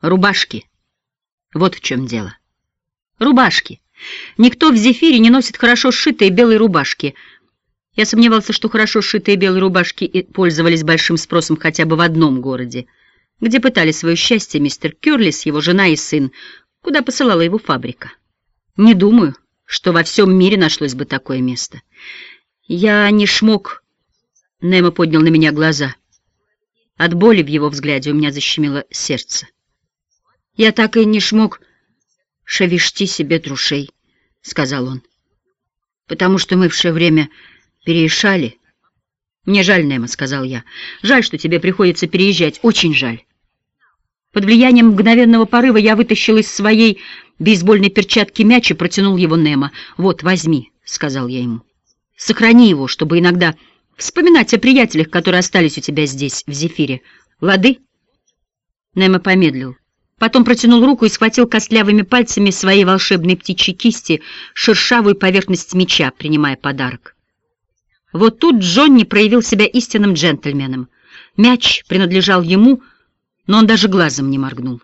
Рубашки. Вот в чем дело. Рубашки. Никто в «Зефире» не носит хорошо сшитые белые рубашки. Я сомневался, что хорошо сшитые белые рубашки пользовались большим спросом хотя бы в одном городе, где пытали свое счастье мистер Кюрлис, его жена и сын, куда посылала его фабрика. Не думаю, что во всем мире нашлось бы такое место. Я не шмог... Немо поднял на меня глаза. От боли в его взгляде у меня защемило сердце. Я так и не шмог шавишти себе друшей, — сказал он, — потому что мы все время переешали. Мне жаль, Немо, — сказал я. Жаль, что тебе приходится переезжать, очень жаль. Под влиянием мгновенного порыва я вытащил из своей бейсбольной перчатки мяч и протянул его Немо. «Вот, возьми», — сказал я ему. «Сохрани его, чтобы иногда вспоминать о приятелях, которые остались у тебя здесь, в Зефире. Лады?» Немо помедлил. Потом протянул руку и схватил костлявыми пальцами своей волшебной птичьей кисти шершавую поверхность меча, принимая подарок. Вот тут Джонни проявил себя истинным джентльменом. Мяч принадлежал ему, но он даже глазом не моргнул.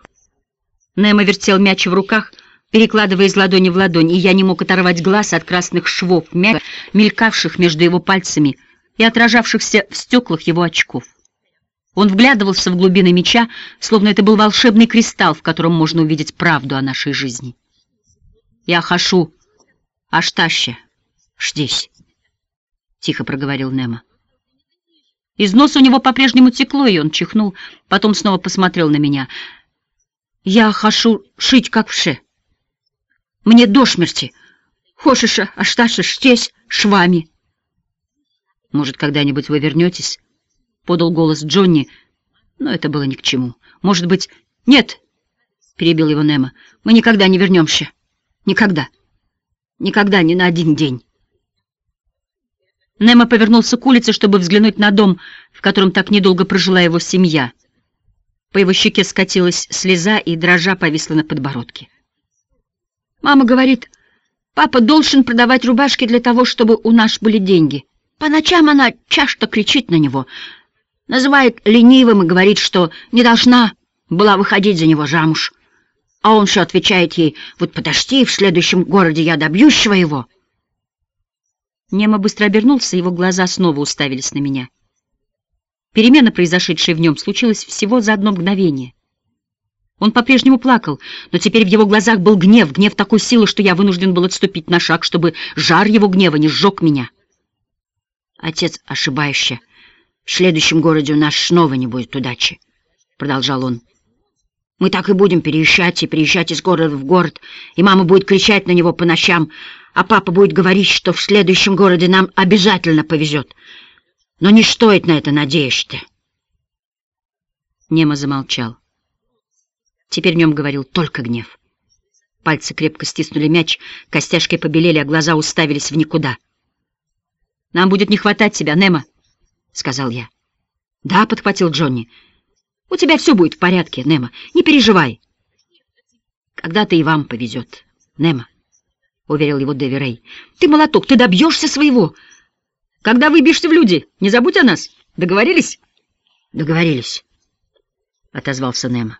Немо вертел мяч в руках, перекладывая из ладони в ладонь, и я не мог оторвать глаз от красных швов мяча, мелькавших между его пальцами и отражавшихся в стеклах его очков. Он вглядывался в глубины меча, словно это был волшебный кристалл, в котором можно увидеть правду о нашей жизни. «Я хашу Аштаще, здесь», — тихо проговорил Немо. Из носа у него по-прежнему текло, и он чихнул, потом снова посмотрел на меня. «Я хашу шить, как вше. Мне до смерти. Хошиша, Ашташа, здесь, швами». «Может, когда-нибудь вы вернетесь?» Подал голос Джонни, но это было ни к чему. Может быть... Нет, перебил его Немо, мы никогда не вернемся. Никогда. Никогда, ни на один день. Немо повернулся к улице, чтобы взглянуть на дом, в котором так недолго прожила его семья. По его щеке скатилась слеза и дрожа повисла на подбородке. Мама говорит, папа должен продавать рубашки для того, чтобы у нас были деньги. По ночам она часто кричит на него — называет ленивым и говорит, что не должна была выходить за него замуж. А он все отвечает ей, вот подожди, в следующем городе я добьюсь своего. Немо быстро обернулся, его глаза снова уставились на меня. Перемена, произошедшая в нем, случилась всего за одно мгновение. Он по-прежнему плакал, но теперь в его глазах был гнев, гнев такой силы, что я вынужден был отступить на шаг, чтобы жар его гнева не сжег меня. Отец ошибающий. В следующем городе у нас снова не будет удачи, — продолжал он. Мы так и будем переезжать и переезжать из города в город, и мама будет кричать на него по ночам, а папа будет говорить, что в следующем городе нам обязательно повезет. Но не стоит на это надеяться. Немо замолчал. Теперь в нем говорил только гнев. Пальцы крепко стиснули мяч, костяшки побелели, а глаза уставились в никуда. «Нам будет не хватать тебя, Немо!» — сказал я. «Да», — подхватил Джонни. «У тебя все будет в порядке, Немо. Не переживай». «Когда-то и вам повезет, Немо», — уверил его Дэви Рэй. «Ты молоток, ты добьешься своего. Когда выбьешься в люди, не забудь о нас. Договорились?» «Договорились», — отозвался Немо.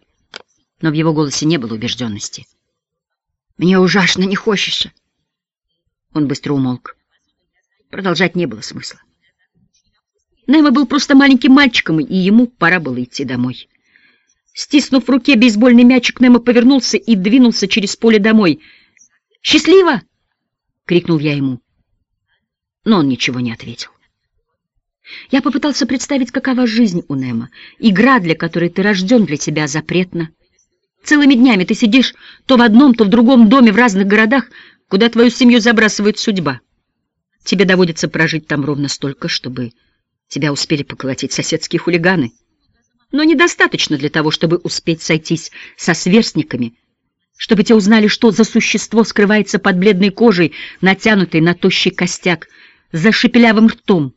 Но в его голосе не было убежденности. «Мне ужасно не хочется». Он быстро умолк. Продолжать не было смысла. Немо был просто маленьким мальчиком, и ему пора было идти домой. Стиснув в руке бейсбольный мячик, Немо повернулся и двинулся через поле домой. «Счастливо!» — крикнул я ему. Но он ничего не ответил. Я попытался представить, какова жизнь у Немо. Игра, для которой ты рожден, для тебя запретна. Целыми днями ты сидишь то в одном, то в другом доме в разных городах, куда твою семью забрасывает судьба. Тебе доводится прожить там ровно столько, чтобы Тебя успели поколотить соседские хулиганы. Но недостаточно для того, чтобы успеть сойтись со сверстниками, чтобы те узнали, что за существо скрывается под бледной кожей, натянутой на тощий костяк, за шепелявым ртом,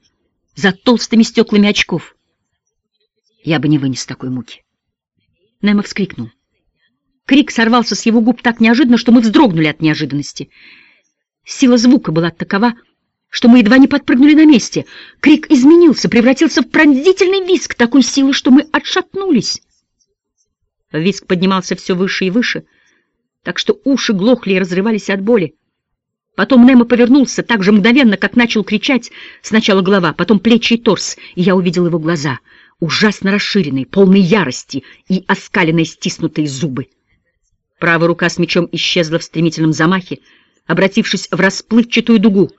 за толстыми стеклами очков. Я бы не вынес такой муки. Немо вскрикнул. Крик сорвался с его губ так неожиданно, что мы вздрогнули от неожиданности. Сила звука была такова, что мы едва не подпрыгнули на месте. Крик изменился, превратился в пронзительный визг такой силы, что мы отшатнулись. Виск поднимался все выше и выше, так что уши глохли и разрывались от боли. Потом Немо повернулся так же мгновенно, как начал кричать. Сначала голова, потом плечи и торс, и я увидел его глаза, ужасно расширенные, полные ярости и оскаленные стиснутые зубы. Правая рука с мечом исчезла в стремительном замахе, обратившись в расплывчатую дугу.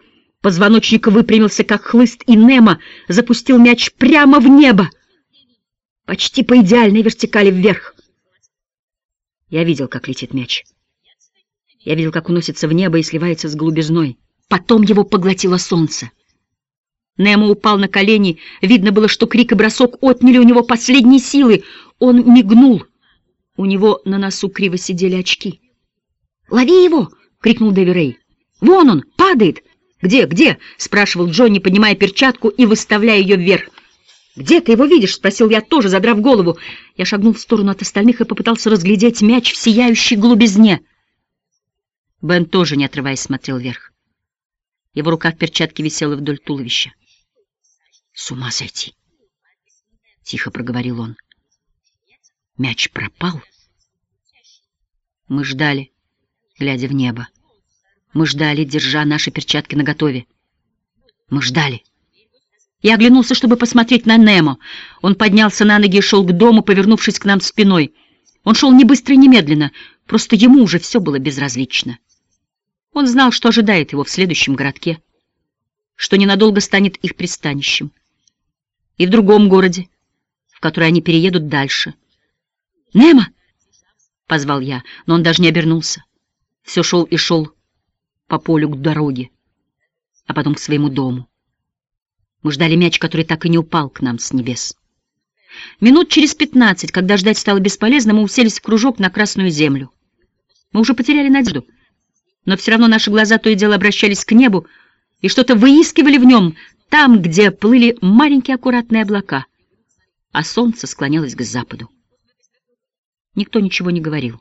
Позвоночник выпрямился, как хлыст, и Немо запустил мяч прямо в небо, почти по идеальной вертикали вверх. Я видел, как летит мяч. Я видел, как уносится в небо и сливается с голубизной. Потом его поглотило солнце. Немо упал на колени. Видно было, что крик и бросок отняли у него последние силы. Он мигнул. У него на носу криво сидели очки. «Лови его!» — крикнул Дэви Рэй. «Вон он! Падает!» «Где? Где?» — спрашивал Джонни, поднимая перчатку и выставляя ее вверх. «Где ты его видишь?» — спросил я тоже, задрав голову. Я шагнул в сторону от остальных и попытался разглядеть мяч в сияющей глубизне. Бен тоже, не отрываясь, смотрел вверх. Его рука в перчатке висела вдоль туловища. «С ума сойти!» — тихо проговорил он. «Мяч пропал?» Мы ждали, глядя в небо. Мы ждали, держа наши перчатки наготове. Мы ждали. Я оглянулся, чтобы посмотреть на Немо. Он поднялся на ноги и шел к дому, повернувшись к нам спиной. Он шел не быстро и не медленно, просто ему уже все было безразлично. Он знал, что ожидает его в следующем городке, что ненадолго станет их пристанищем. И в другом городе, в который они переедут дальше. «Немо!» — позвал я, но он даже не обернулся. Все шел и шел по полю к дороге, а потом к своему дому. Мы ждали мяч, который так и не упал к нам с небес. Минут через пятнадцать, когда ждать стало бесполезно, мы уселись в кружок на Красную Землю. Мы уже потеряли надежду, но все равно наши глаза то и дело обращались к небу и что-то выискивали в нем, там, где плыли маленькие аккуратные облака, а солнце склонялось к западу. Никто ничего не говорил.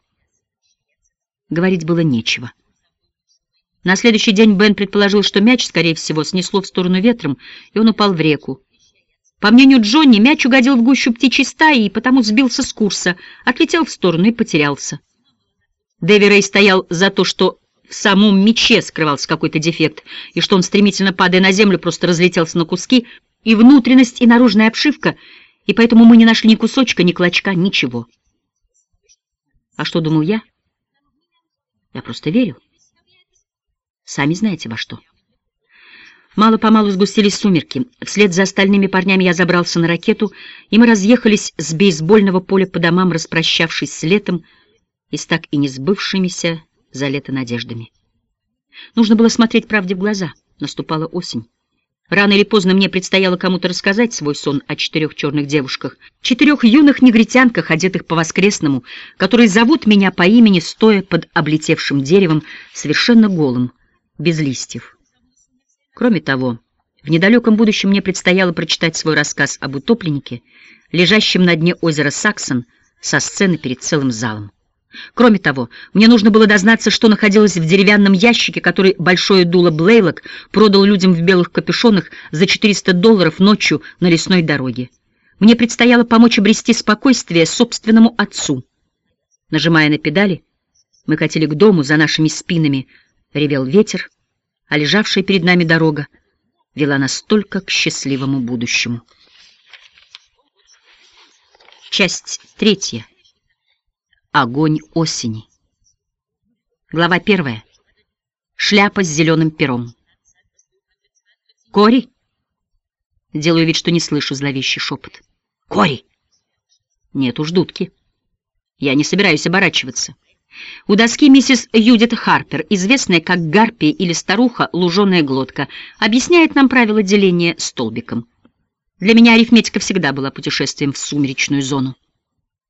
Говорить было нечего. На следующий день Бен предположил, что мяч, скорее всего, снесло в сторону ветром, и он упал в реку. По мнению Джонни, мяч угодил в гущу птичьей стаи и потому сбился с курса, отлетел в сторону и потерялся. Дэви Рэй стоял за то, что в самом мяче скрывался какой-то дефект, и что он, стремительно падая на землю, просто разлетелся на куски, и внутренность, и наружная обшивка, и поэтому мы не нашли ни кусочка, ни клочка, ничего. А что думал я? Я просто верил. Сами знаете во что. Мало-помалу сгустились сумерки. Вслед за остальными парнями я забрался на ракету, и мы разъехались с бейсбольного поля по домам, распрощавшись с летом и с так и не сбывшимися за лето надеждами. Нужно было смотреть правде в глаза. Наступала осень. Рано или поздно мне предстояло кому-то рассказать свой сон о четырех черных девушках, четырех юных негритянках, одетых по-воскресному, которые зовут меня по имени, стоя под облетевшим деревом, совершенно голым, без листьев. Кроме того, в недалеком будущем мне предстояло прочитать свой рассказ об утопленнике, лежащем на дне озера Саксон, со сцены перед целым залом. Кроме того, мне нужно было дознаться, что находилось в деревянном ящике, который большое дуло Блейлок продал людям в белых капюшонах за 400 долларов ночью на лесной дороге. Мне предстояло помочь обрести спокойствие собственному отцу. Нажимая на педали, мы катили к дому за нашими спинами, ревел ветер, а лежавшая перед нами дорога вела нас только к счастливому будущему. Часть третья. Огонь осени. Глава первая. Шляпа с зеленым пером. «Кори?» Делаю вид, что не слышу зловещий шепот. «Кори!» «Нет уж, дудки. Я не собираюсь оборачиваться». У доски миссис Юдит Харпер, известная как гарпия или старуха луженая глотка, объясняет нам правила деления столбиком. Для меня арифметика всегда была путешествием в сумеречную зону.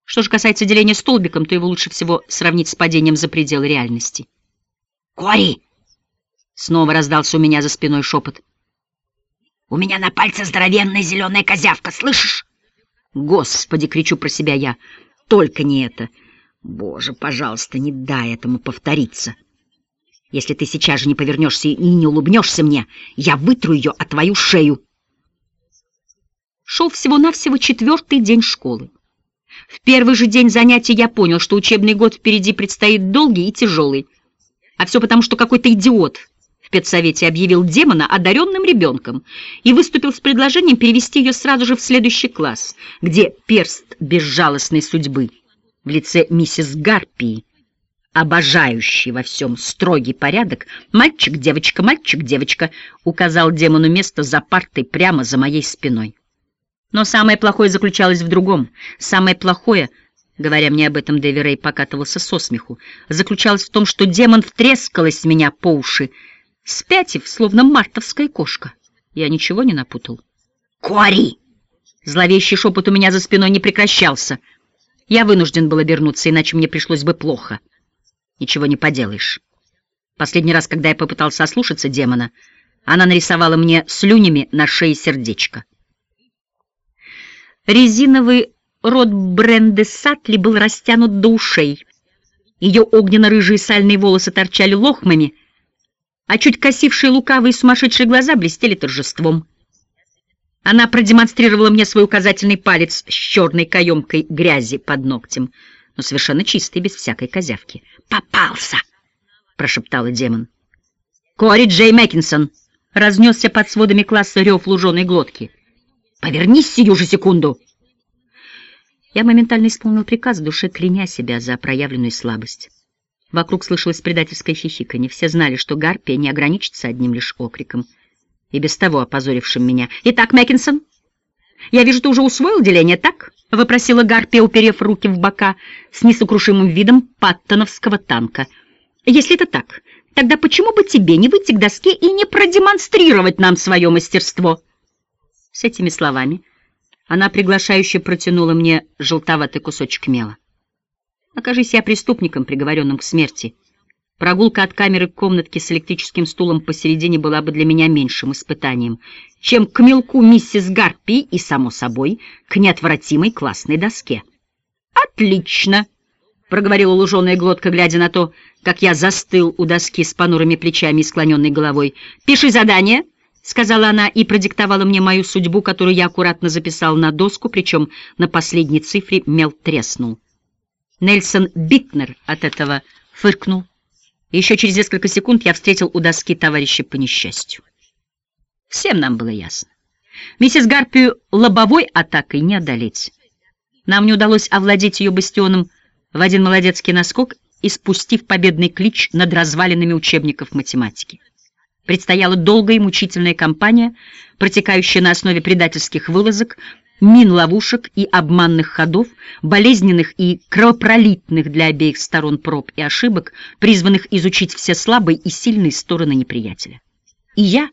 Что же касается деления столбиком, то его лучше всего сравнить с падением за пределы реальности. «Кори!» — снова раздался у меня за спиной шепот. «У меня на пальце здоровенная зеленая козявка, слышишь?» «Господи!» — кричу про себя я. «Только не это!» Боже, пожалуйста, не дай этому повториться. Если ты сейчас же не повернешься и не улыбнешься мне, я вытру ее от твою шею. Шел всего-навсего четвертый день школы. В первый же день занятий я понял, что учебный год впереди предстоит долгий и тяжелый. А все потому, что какой-то идиот в педсовете объявил демона одаренным ребенком и выступил с предложением перевести ее сразу же в следующий класс, где перст безжалостной судьбы в лице миссис Гарпии, обожающий во всем строгий порядок, мальчик, девочка, мальчик, девочка, указал демону место за партой прямо за моей спиной. Но самое плохое заключалось в другом. Самое плохое, говоря мне об этом, Дэви Рэй покатывался со смеху, заключалось в том, что демон втрескалась меня по уши, спятив, словно мартовская кошка. Я ничего не напутал. «Кори!» Зловещий шепот у меня за спиной не прекращался. Я вынужден был обернуться, иначе мне пришлось бы плохо. Ничего не поделаешь. Последний раз, когда я попытался ослушаться демона, она нарисовала мне слюнями на шее сердечко. Резиновый рот Бренды Сатли был растянут до ушей. Ее огненно-рыжие сальные волосы торчали лохмами, а чуть косившие лукавые сумасшедшие глаза блестели торжеством. Она продемонстрировала мне свой указательный палец с черной каемкой грязи под ногтем, но совершенно чистый, без всякой козявки. «Попался!» — прошептала демон. «Кори Джей Мэккинсон!» — разнесся под сводами класса рев луженой глотки. Повернись сию же секунду!» Я моментально исполнил приказ, в душе кляня себя за проявленную слабость. Вокруг слышалось предательское хихиканье. Все знали, что Гарпия не ограничится одним лишь окриком, и без того опозорившим меня. «Итак, Мэккинсон, я вижу, ты уже усвоил деление, так?» — вопросила Гарпия, уперев руки в бока с несокрушимым видом паттоновского танка. «Если это так, тогда почему бы тебе не выйти к доске и не продемонстрировать нам свое мастерство?» С этими словами она приглашающе протянула мне желтоватый кусочек мела. Окажись я преступником, приговоренным к смерти. Прогулка от камеры к комнатке с электрическим стулом посередине была бы для меня меньшим испытанием, чем к мелку миссис Гарпи и, само собой, к неотвратимой классной доске. «Отлично!» — проговорила луженая глотка, глядя на то, как я застыл у доски с понурыми плечами и склоненной головой. «Пиши задание!» — сказала она и продиктовала мне мою судьбу, которую я аккуратно записал на доску, причем на последней цифре мел треснул. Нельсон Битнер от этого фыркнул. Еще через несколько секунд я встретил у доски товарища по несчастью. Всем нам было ясно. Миссис Гарпию лобовой атакой не одолеть. Нам не удалось овладеть ее бастионом в один молодецкий наскок и спустив победный клич над развалинами учебников математики. Предстояла долгая и мучительная кампания, протекающая на основе предательских вылазок, мин-ловушек и обманных ходов, болезненных и кровопролитных для обеих сторон проб и ошибок, призванных изучить все слабые и сильные стороны неприятеля. И я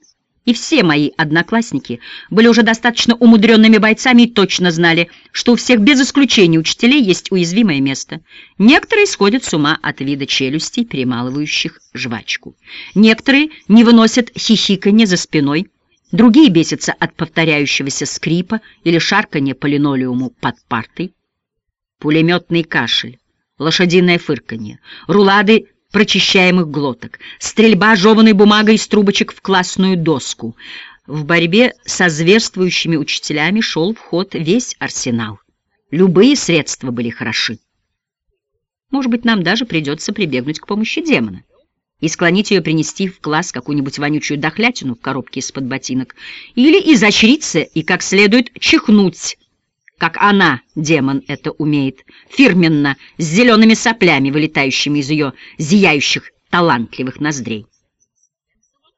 и все мои одноклассники были уже достаточно умудренными бойцами и точно знали, что у всех без исключения учителей есть уязвимое место. Некоторые сходят с ума от вида челюстей, перемалывающих жвачку. Некоторые не выносят хихиканье за спиной, другие бесятся от повторяющегося скрипа или шарканья по линолеуму под партой. Пулеметный кашель, лошадиное фырканье, рулады прочищаемых глоток, стрельба жеванной бумагой из трубочек в классную доску. В борьбе со зверствующими учителями шел в ход весь арсенал. Любые средства были хороши. Может быть, нам даже придется прибегнуть к помощи демона и склонить ее принести в класс какую-нибудь вонючую дохлятину в коробке из-под ботинок, или изощриться и как следует чихнуть как она, демон, это умеет, фирменно, с зелеными соплями, вылетающими из ее зияющих талантливых ноздрей.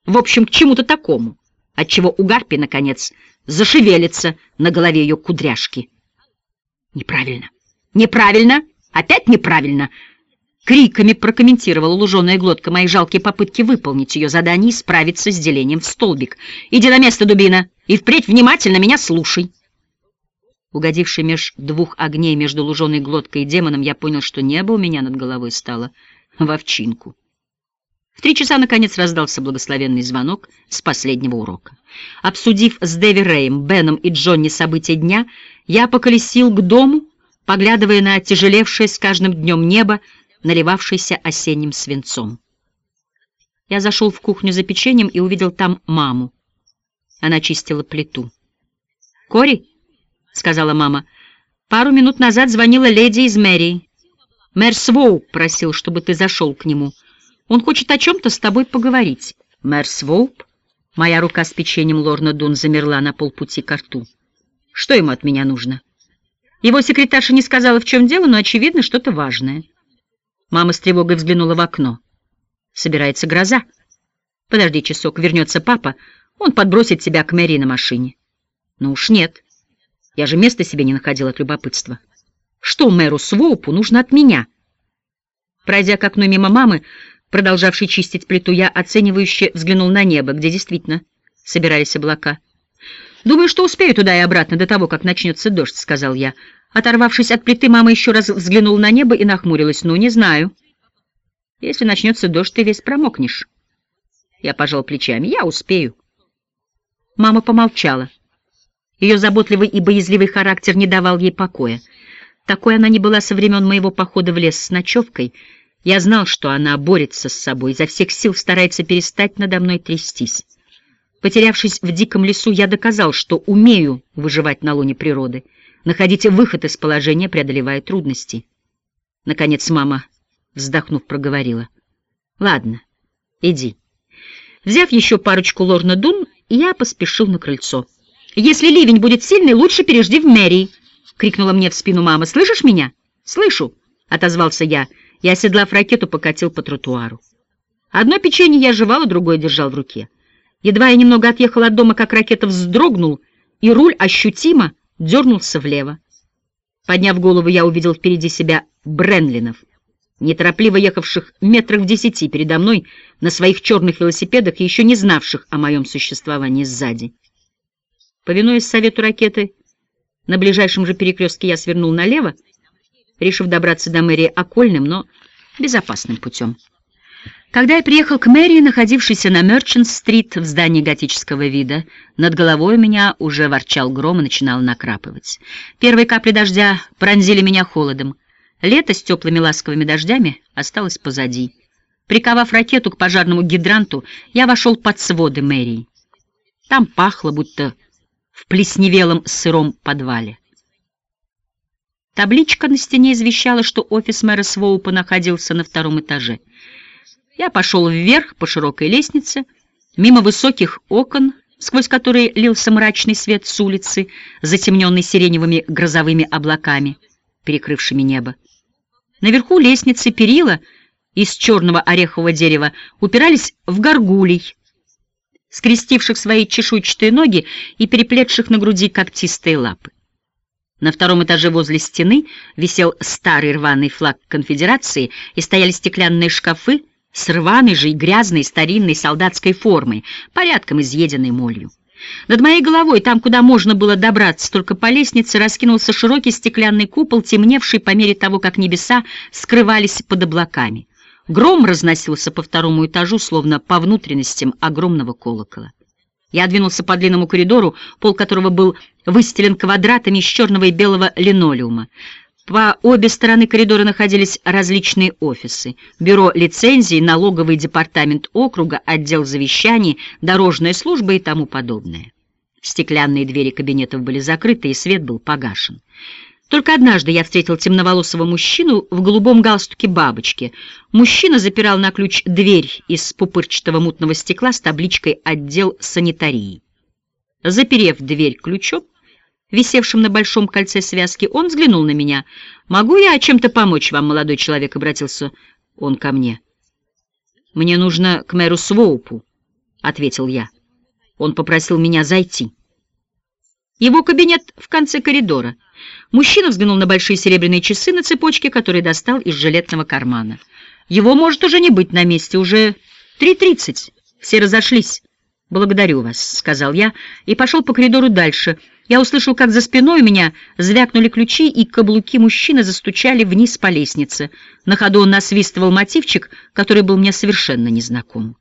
В общем, к чему-то такому, отчего у Гарпи, наконец, зашевелится на голове ее кудряшки. Неправильно, неправильно, опять неправильно. Криками прокомментировала луженая глотка мои жалкие попытки выполнить ее задание и справиться с делением в столбик. «Иди на место, дубина, и впредь внимательно меня слушай». Угодивший меж двух огней между луженой глоткой и демоном, я понял, что небо у меня над головой стало в овчинку. В три часа, наконец, раздался благословенный звонок с последнего урока. Обсудив с Дэви Рэем, Беном и Джонни события дня, я поколесил к дому, поглядывая на тяжелевшее с каждым днем небо, наливавшееся осенним свинцом. Я зашел в кухню за печеньем и увидел там маму. Она чистила плиту. «Кори?» — сказала мама. Пару минут назад звонила леди из мэрии. Мэр Своу просил, чтобы ты зашел к нему. Он хочет о чем-то с тобой поговорить. Мэр Своуп? Моя рука с печеньем Лорна Дун замерла на полпути к рту. Что ему от меня нужно? Его секретарша не сказала, в чем дело, но, очевидно, что-то важное. Мама с тревогой взглянула в окно. Собирается гроза. Подожди часок, вернется папа, он подбросит тебя к Мэри на машине. Ну уж нет. Я же места себе не находил от любопытства. Что мэру Своупу нужно от меня? Пройдя к окну мимо мамы, продолжавшей чистить плиту, я оценивающе взглянул на небо, где действительно собирались облака. «Думаю, что успею туда и обратно до того, как начнется дождь», — сказал я. Оторвавшись от плиты, мама еще раз взглянула на небо и нахмурилась. «Ну, не знаю. Если начнется дождь, ты весь промокнешь». Я пожал плечами. «Я успею». Мама помолчала. Ее заботливый и боязливый характер не давал ей покоя. Такой она не была со времен моего похода в лес с ночевкой. Я знал, что она борется с собой, изо всех сил старается перестать надо мной трястись. Потерявшись в диком лесу, я доказал, что умею выживать на луне природы, находить выход из положения, преодолевая трудности. Наконец мама, вздохнув, проговорила. — Ладно, иди. Взяв еще парочку лорна дун, я поспешил на крыльцо. «Если ливень будет сильный, лучше пережди в мэрии!» — крикнула мне в спину мама. «Слышишь меня?» «Слышу!» — отозвался я, и, оседлав ракету, покатил по тротуару. Одно печенье я жевал, а другое держал в руке. Едва я немного отъехал от дома, как ракета вздрогнул, и руль ощутимо дернулся влево. Подняв голову, я увидел впереди себя Бренлинов неторопливо ехавших метрах в десяти передо мной на своих черных велосипедах и еще не знавших о моем существовании сзади. Повинуясь совету ракеты, на ближайшем же перекрестке я свернул налево, решив добраться до мэрии окольным, но безопасным путем. Когда я приехал к мэрии, находившейся на Мерчант-стрит в здании готического вида, над головой у меня уже ворчал гром и начинал накрапывать. Первые капли дождя пронзили меня холодом. Лето с теплыми ласковыми дождями осталось позади. Приковав ракету к пожарному гидранту, я вошел под своды мэрии. Там пахло, будто в плесневелом сыром подвале. Табличка на стене извещала, что офис мэра Своупа находился на втором этаже. Я пошел вверх по широкой лестнице, мимо высоких окон, сквозь которые лился мрачный свет с улицы, затемненный сиреневыми грозовыми облаками, перекрывшими небо. Наверху лестницы перила из черного орехового дерева упирались в горгулей, скрестивших свои чешуйчатые ноги и переплетших на груди когтистые лапы. На втором этаже возле стены висел старый рваный флаг конфедерации и стояли стеклянные шкафы с рваной же и грязной старинной солдатской формой, порядком изъеденной молью. Над моей головой, там, куда можно было добраться только по лестнице, раскинулся широкий стеклянный купол, темневший по мере того, как небеса скрывались под облаками. Гром разносился по второму этажу, словно по внутренностям огромного колокола. Я двинулся по длинному коридору, пол которого был выстелен квадратами из черного и белого линолеума. По обе стороны коридора находились различные офисы. Бюро лицензий, налоговый департамент округа, отдел завещаний, дорожная служба и тому подобное. Стеклянные двери кабинетов были закрыты, и свет был погашен. Только однажды я встретил темноволосого мужчину в голубом галстуке бабочки. Мужчина запирал на ключ дверь из пупырчатого мутного стекла с табличкой «Отдел санитарии». Заперев дверь ключом, висевшим на большом кольце связки, он взглянул на меня. «Могу я чем-то помочь вам, молодой человек?» — обратился он ко мне. «Мне нужно к мэру Своупу», — ответил я. Он попросил меня зайти. Его кабинет в конце коридора. Мужчина взглянул на большие серебряные часы на цепочке, которые достал из жилетного кармана. Его может уже не быть на месте, уже три тридцать. Все разошлись. «Благодарю вас», — сказал я, и пошел по коридору дальше. Я услышал, как за спиной у меня звякнули ключи, и каблуки мужчины застучали вниз по лестнице. На ходу он насвистывал мотивчик, который был мне совершенно незнаком.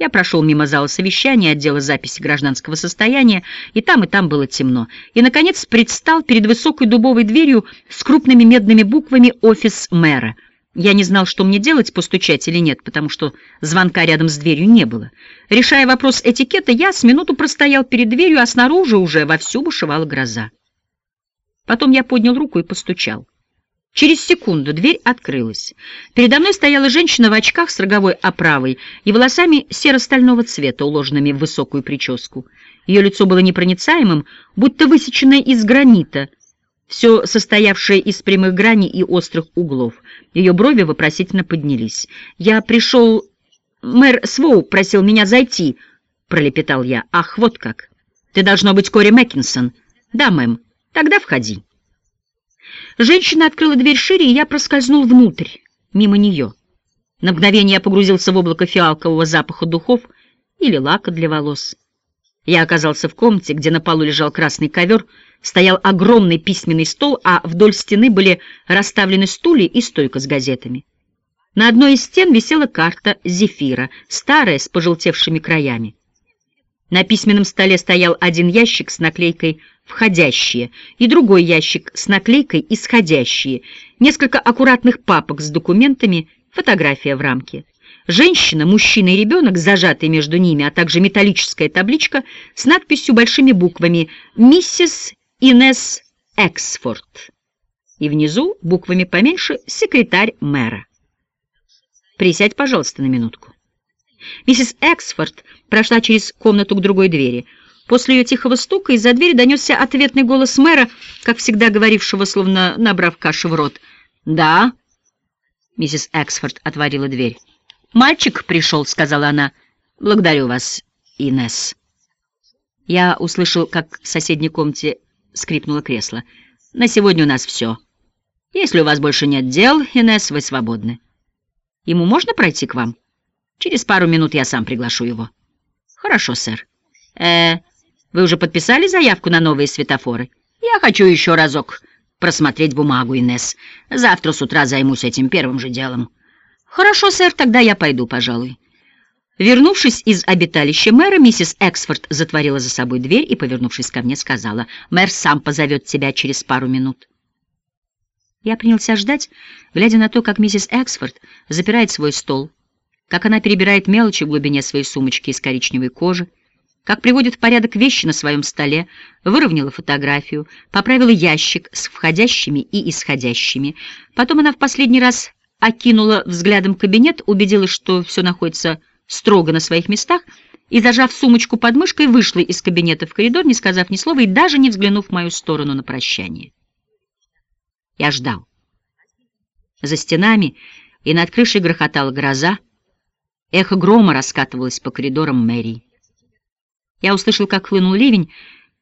Я прошел мимо зала совещания, отдела записи гражданского состояния, и там, и там было темно. И, наконец, предстал перед высокой дубовой дверью с крупными медными буквами «Офис мэра». Я не знал, что мне делать, постучать или нет, потому что звонка рядом с дверью не было. Решая вопрос этикета, я с минуту простоял перед дверью, а снаружи уже вовсю бушевала гроза. Потом я поднял руку и постучал. Через секунду дверь открылась. Передо мной стояла женщина в очках с роговой оправой и волосами серо-стального цвета, уложенными в высокую прическу. Ее лицо было непроницаемым, будто высеченное из гранита, все состоявшее из прямых граней и острых углов. Ее брови вопросительно поднялись. «Я пришел... Мэр Своу просил меня зайти», — пролепетал я. «Ах, вот как! Ты должно быть Кори Мэккинсон». «Да, мэм. Тогда входи». Женщина открыла дверь шире, и я проскользнул внутрь, мимо нее. На мгновение я погрузился в облако фиалкового запаха духов или лака для волос. Я оказался в комнате, где на полу лежал красный ковер, стоял огромный письменный стол, а вдоль стены были расставлены стулья и стойка с газетами. На одной из стен висела карта Зефира, старая, с пожелтевшими краями. На письменном столе стоял один ящик с наклейкой «Входящие» и другой ящик с наклейкой «Исходящие», несколько аккуратных папок с документами, фотография в рамке. Женщина, мужчина и ребенок, зажатые между ними, а также металлическая табличка с надписью большими буквами «Миссис Инесс Эксфорд». И внизу, буквами поменьше, секретарь мэра. «Присядь, пожалуйста, на минутку». Миссис Эксфорд прошла через комнату к другой двери. После ее тихого стука из-за двери донесся ответный голос мэра, как всегда говорившего, словно набрав каши в рот. «Да?» Миссис Эксфорд отворила дверь. «Мальчик пришел», — сказала она. «Благодарю вас, Инесс». Я услышал, как в соседней комнате скрипнуло кресло. «На сегодня у нас все. Если у вас больше нет дел, Инесс, вы свободны. Ему можно пройти к вам?» Через пару минут я сам приглашу его. Хорошо, сэр. Э, вы уже подписали заявку на новые светофоры? Я хочу еще разок просмотреть бумагу, Инесс. Завтра с утра займусь этим первым же делом. Хорошо, сэр, тогда я пойду, пожалуй. Вернувшись из обиталища мэра, миссис Эксфорд затворила за собой дверь и, повернувшись ко мне, сказала, «Мэр сам позовет тебя через пару минут». Я принялся ждать, глядя на то, как миссис Эксфорд запирает свой стол, как она перебирает мелочи в глубине своей сумочки из коричневой кожи, как приводит в порядок вещи на своем столе, выровняла фотографию, поправила ящик с входящими и исходящими. Потом она в последний раз окинула взглядом кабинет, убедилась, что все находится строго на своих местах, и, зажав сумочку под мышкой, вышла из кабинета в коридор, не сказав ни слова и даже не взглянув в мою сторону на прощание. Я ждал. За стенами и над крышей грохотала гроза, Эхо грома раскатывалось по коридорам мэрии. Я услышал, как хлынул ливень.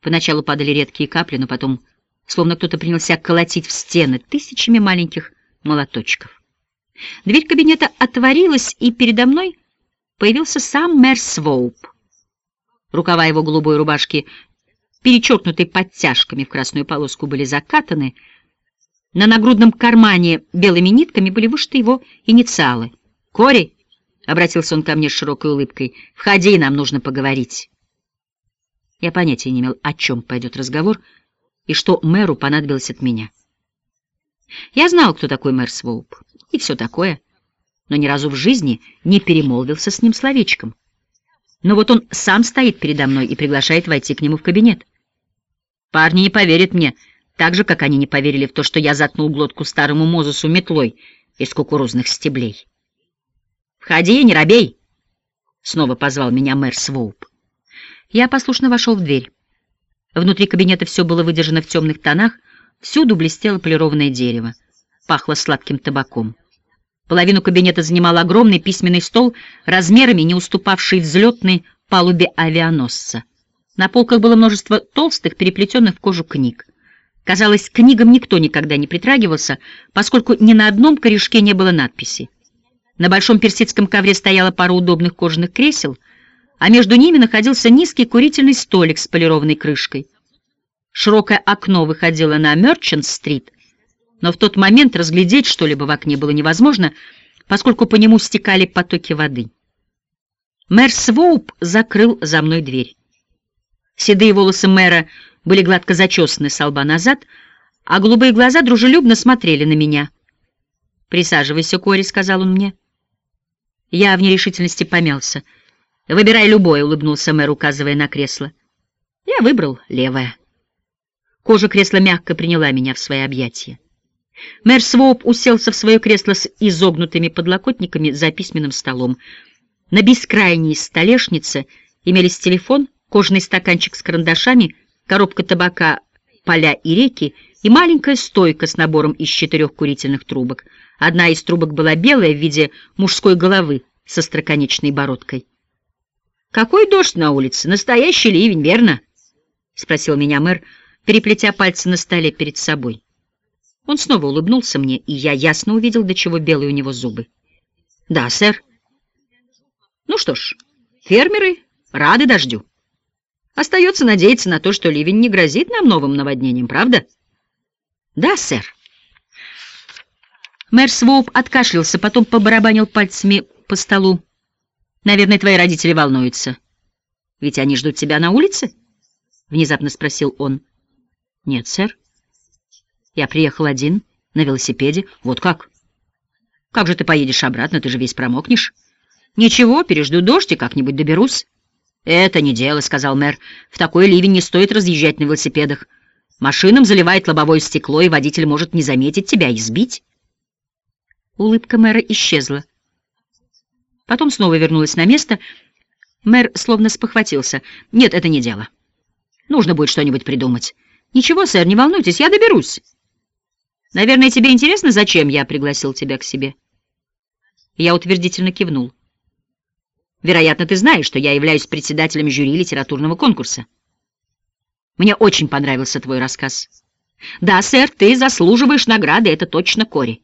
Поначалу падали редкие капли, но потом, словно кто-то принялся колотить в стены тысячами маленьких молоточков. Дверь кабинета отворилась, и передо мной появился сам мэр Своуп. Рукава его голубой рубашки, перечеркнутой подтяжками в красную полоску, были закатаны. На нагрудном кармане белыми нитками были вышиты его инициалы. «Кори!» Обратился он ко мне с широкой улыбкой. «Входи, нам нужно поговорить». Я понятия не имел, о чем пойдет разговор и что мэру понадобилось от меня. Я знал, кто такой мэр Своуп, и все такое, но ни разу в жизни не перемолвился с ним словечком. Но вот он сам стоит передо мной и приглашает войти к нему в кабинет. Парни не поверят мне, так же, как они не поверили в то, что я заткнул глотку старому Мозусу метлой из кукурузных стеблей. «Входи, не робей!» — снова позвал меня мэр Своуп. Я послушно вошел в дверь. Внутри кабинета все было выдержано в темных тонах, всюду блестело полированное дерево, пахло сладким табаком. Половину кабинета занимал огромный письменный стол, размерами не уступавший взлетной палубе авианосца. На полках было множество толстых, переплетенных в кожу книг. Казалось, книгам никто никогда не притрагивался, поскольку ни на одном корешке не было надписи. На большом персидском ковре стояла пара удобных кожаных кресел, а между ними находился низкий курительный столик с полированной крышкой. Широкое окно выходило на Мерчант-стрит, но в тот момент разглядеть что-либо в окне было невозможно, поскольку по нему стекали потоки воды. Мэр Своуп закрыл за мной дверь. Седые волосы мэра были гладко зачесаны с лба назад, а голубые глаза дружелюбно смотрели на меня. «Присаживайся, Кори», — сказал он мне. Я в нерешительности помялся. «Выбирай любое», — улыбнулся мэр, указывая на кресло. Я выбрал левое. Кожа кресла мягко приняла меня в свои объятия. Мэр Своуп уселся в свое кресло с изогнутыми подлокотниками за письменным столом. На бескрайней столешнице имелись телефон, кожаный стаканчик с карандашами, коробка табака «Поля и реки» и маленькая стойка с набором из четырех курительных трубок. Одна из трубок была белая в виде мужской головы со строконечной бородкой. «Какой дождь на улице? Настоящий ливень, верно?» — спросил меня мэр, переплетя пальцы на столе перед собой. Он снова улыбнулся мне, и я ясно увидел, до чего белые у него зубы. «Да, сэр». «Ну что ж, фермеры рады дождю. Остается надеяться на то, что ливень не грозит нам новым наводнением, правда?» «Да, сэр». Мэр Своуп откашлялся, потом побарабанил пальцами по столу. «Наверное, твои родители волнуются. Ведь они ждут тебя на улице?» — внезапно спросил он. «Нет, сэр». Я приехал один, на велосипеде. Вот как? Как же ты поедешь обратно? Ты же весь промокнешь. Ничего, пережду дождь и как-нибудь доберусь. Это не дело, — сказал мэр. В такой ливень не стоит разъезжать на велосипедах. Машинам заливает лобовое стекло, и водитель может не заметить тебя и сбить. Улыбка мэра исчезла. Потом снова вернулась на место. Мэр словно спохватился. Нет, это не дело. Нужно будет что-нибудь придумать. Ничего, сэр, не волнуйтесь, я доберусь. Наверное, тебе интересно, зачем я пригласил тебя к себе?» Я утвердительно кивнул. «Вероятно, ты знаешь, что я являюсь председателем жюри литературного конкурса. Мне очень понравился твой рассказ. Да, сэр, ты заслуживаешь награды, это точно Кори».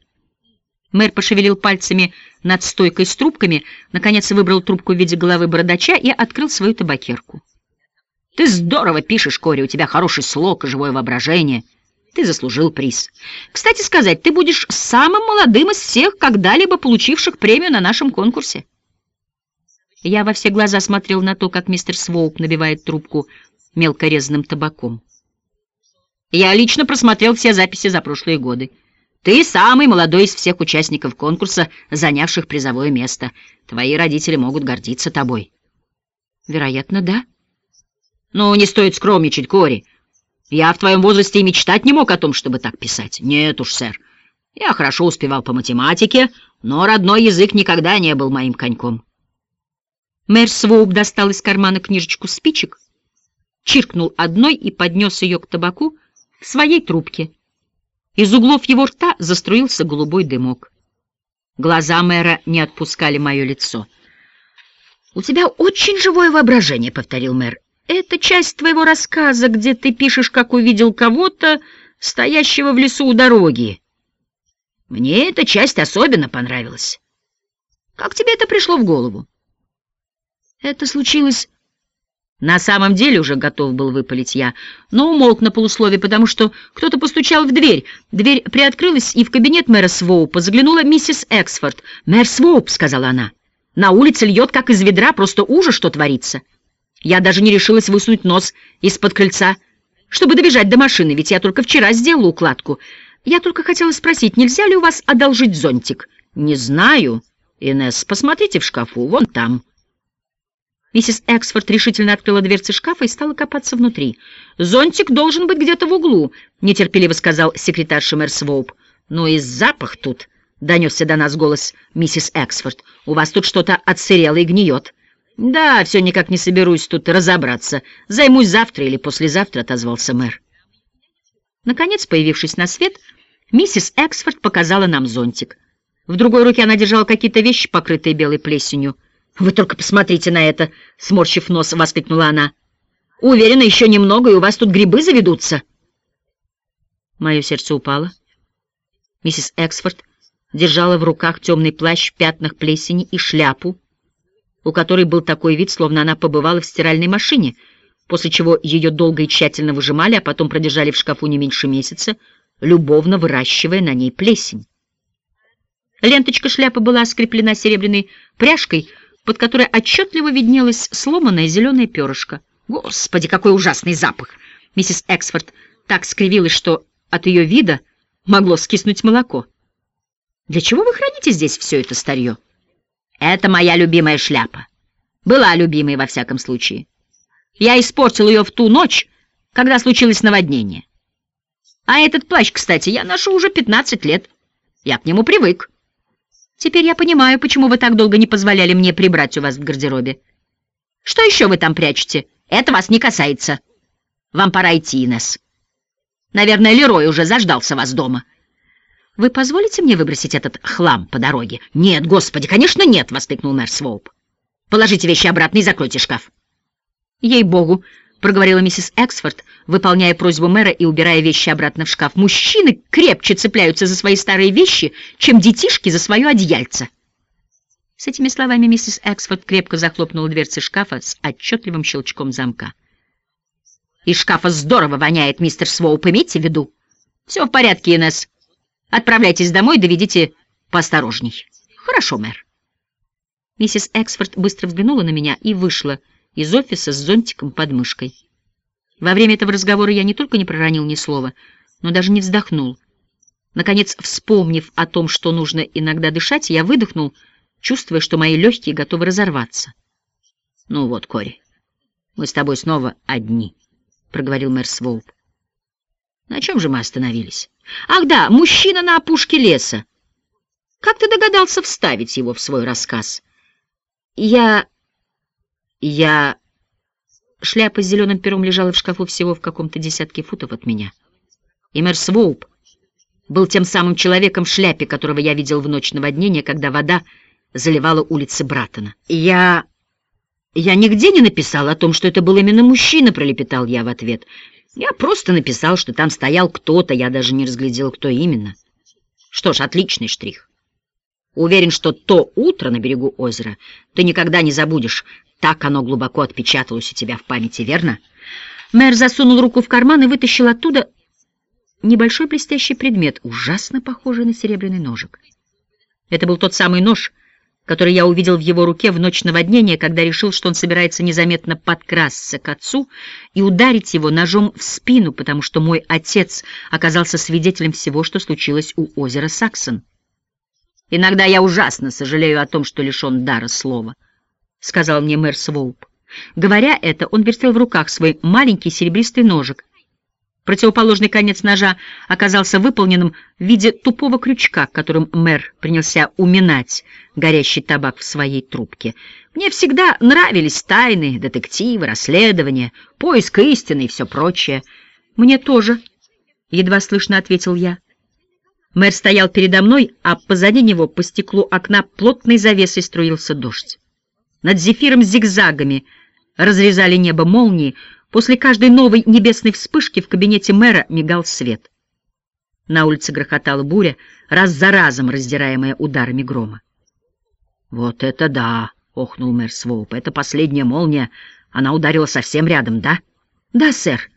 Мэр пошевелил пальцами над стойкой с трубками, наконец выбрал трубку в виде головы бородача и открыл свою табакерку. «Ты здорово пишешь, Кори, у тебя хороший слог и живое воображение». Ты заслужил приз. Кстати сказать, ты будешь самым молодым из всех, когда-либо получивших премию на нашем конкурсе. Я во все глаза смотрел на то, как мистер Своуп набивает трубку мелкорезанным табаком. Я лично просмотрел все записи за прошлые годы. Ты самый молодой из всех участников конкурса, занявших призовое место. Твои родители могут гордиться тобой. Вероятно, да. Ну, не стоит скромничать, Кори. Я в твоем возрасте и мечтать не мог о том, чтобы так писать. Нет уж, сэр. Я хорошо успевал по математике, но родной язык никогда не был моим коньком. Мэр Своуп достал из кармана книжечку спичек, чиркнул одной и поднес ее к табаку в своей трубке. Из углов его рта заструился голубой дымок. Глаза мэра не отпускали мое лицо. — У тебя очень живое воображение, — повторил мэр. Это часть твоего рассказа, где ты пишешь, как увидел кого-то, стоящего в лесу у дороги. Мне эта часть особенно понравилась. Как тебе это пришло в голову? Это случилось... На самом деле уже готов был выпалить я, но умолк на полуслове, потому что кто-то постучал в дверь. Дверь приоткрылась, и в кабинет мэра Своупа заглянула миссис Эксфорд. «Мэр Своуп», — сказала она, — «на улице льет, как из ведра, просто ужас, что творится». Я даже не решилась высунуть нос из-под крыльца, чтобы добежать до машины, ведь я только вчера сделала укладку. Я только хотела спросить, нельзя ли у вас одолжить зонтик? Не знаю. Инесс, посмотрите в шкафу, вон там. Миссис Эксфорд решительно открыла дверцы шкафа и стала копаться внутри. «Зонтик должен быть где-то в углу», — нетерпеливо сказал секретарша мэр Своуп. «Ну и запах тут», — донесся до нас голос миссис Эксфорд. «У вас тут что-то отсырело и гниет». «Да, все никак не соберусь тут разобраться. Займусь завтра или послезавтра», — отозвался мэр. Наконец, появившись на свет, миссис Эксфорд показала нам зонтик. В другой руке она держала какие-то вещи, покрытые белой плесенью. «Вы только посмотрите на это!» — сморщив нос, воскликнула она. «Уверена, еще немного, и у вас тут грибы заведутся!» Мое сердце упало. Миссис Эксфорд держала в руках темный плащ в пятнах плесени и шляпу, у которой был такой вид, словно она побывала в стиральной машине, после чего ее долго и тщательно выжимали, а потом продержали в шкафу не меньше месяца, любовно выращивая на ней плесень. Ленточка шляпы была скреплена серебряной пряжкой, под которой отчетливо виднелось сломанное зеленое перышко. Господи, какой ужасный запах! Миссис Эксфорд так скривилась, что от ее вида могло скиснуть молоко. «Для чего вы храните здесь все это старье?» Это моя любимая шляпа. Была любимой во всяком случае. Я испортил ее в ту ночь, когда случилось наводнение. А этот плащ, кстати, я ношу уже 15 лет. Я к нему привык. Теперь я понимаю, почему вы так долго не позволяли мне прибрать у вас в гардеробе. Что еще вы там прячете? Это вас не касается. Вам пора идти, Инесс. Наверное, Лерой уже заждался вас дома. Вы позволите мне выбросить этот хлам по дороге? Нет, господи, конечно, нет, воскликнул мэр Своуп. Положите вещи обратно и закройте шкаф. Ей-богу, проговорила миссис Эксфорд, выполняя просьбу мэра и убирая вещи обратно в шкаф. Мужчины крепче цепляются за свои старые вещи, чем детишки за свое одеяльце. С этими словами миссис Эксфорд крепко захлопнула дверцы шкафа с отчетливым щелчком замка. «Из шкафа здорово воняет, мистер Своуп, имейте в виду. Все в порядке, Инесс. Отправляйтесь домой, доведите поосторожней». «Хорошо, мэр». Миссис Эксфорд быстро взглянула на меня и вышла из офиса с зонтиком под мышкой. Во время этого разговора я не только не проронил ни слова, но даже не вздохнул. Наконец, вспомнив о том, что нужно иногда дышать, я выдохнул, чувствуя, что мои легкие готовы разорваться. — Ну вот, Кори, мы с тобой снова одни, — проговорил мэр Своуп. — На чем же мы остановились? — Ах да, мужчина на опушке леса. Как ты догадался вставить его в свой рассказ? — Я... я... Шляпа с зеленым пером лежала в шкафу всего в каком-то десятке футов от меня. И мэр Своуп был тем самым человеком в шляпе, которого я видел в ночь наводнения, когда вода заливала улицы Братона. «Я... я нигде не написал о том, что это был именно мужчина», — пролепетал я в ответ. «Я просто написал, что там стоял кто-то, я даже не разглядел, кто именно». Что ж, отличный штрих. Уверен, что то утро на берегу озера ты никогда не забудешь. Так оно глубоко отпечаталось у тебя в памяти, верно? Мэр засунул руку в карман и вытащил оттуда небольшой блестящий предмет, ужасно похожий на серебряный ножик. Это был тот самый нож, который я увидел в его руке в ночь наводнения, когда решил, что он собирается незаметно подкрасться к отцу и ударить его ножом в спину, потому что мой отец оказался свидетелем всего, что случилось у озера Саксон. «Иногда я ужасно сожалею о том, что лишен дара слова», — сказал мне мэр Своуп. Говоря это, он вертел в руках свой маленький серебристый ножик, Противоположный конец ножа оказался выполненным в виде тупого крючка, которым мэр принялся уминать горящий табак в своей трубке. Мне всегда нравились тайны, детективы, расследования, поиск истины и все прочее. Мне тоже, — едва слышно ответил я. Мэр стоял передо мной, а позади него по стеклу окна плотной завесой струился дождь. Над зефиром зигзагами разрезали небо молнии, После каждой новой небесной вспышки в кабинете мэра мигал свет. На улице грохотала буря, раз за разом раздираемая ударами грома. «Вот это да!» — охнул мэр Своуп. «Это последняя молния. Она ударила совсем рядом, да?» «Да, сэр».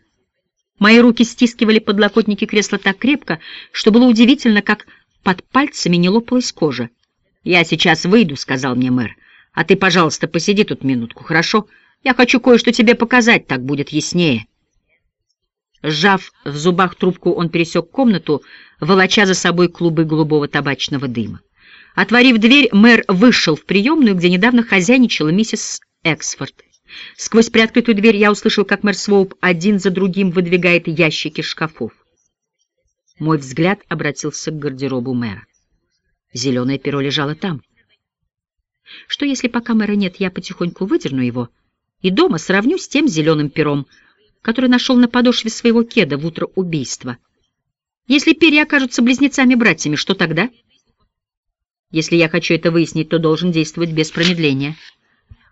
Мои руки стискивали подлокотники кресла так крепко, что было удивительно, как под пальцами не лопалась кожа. «Я сейчас выйду», — сказал мне мэр. «А ты, пожалуйста, посиди тут минутку, хорошо?» Я хочу кое-что тебе показать, так будет яснее. Сжав в зубах трубку, он пересек комнату, волоча за собой клубы голубого табачного дыма. Отворив дверь, мэр вышел в приемную, где недавно хозяйничала миссис Эксфорд. Сквозь приоткрытую дверь я услышал, как мэр Своуп один за другим выдвигает ящики шкафов. Мой взгляд обратился к гардеробу мэра. Зеленое перо лежало там. Что если пока мэра нет, я потихоньку выдерну его — и дома сравню с тем зеленым пером, который нашел на подошве своего кеда в утро убийства. Если перья окажутся близнецами-братьями, что тогда? Если я хочу это выяснить, то должен действовать без промедления.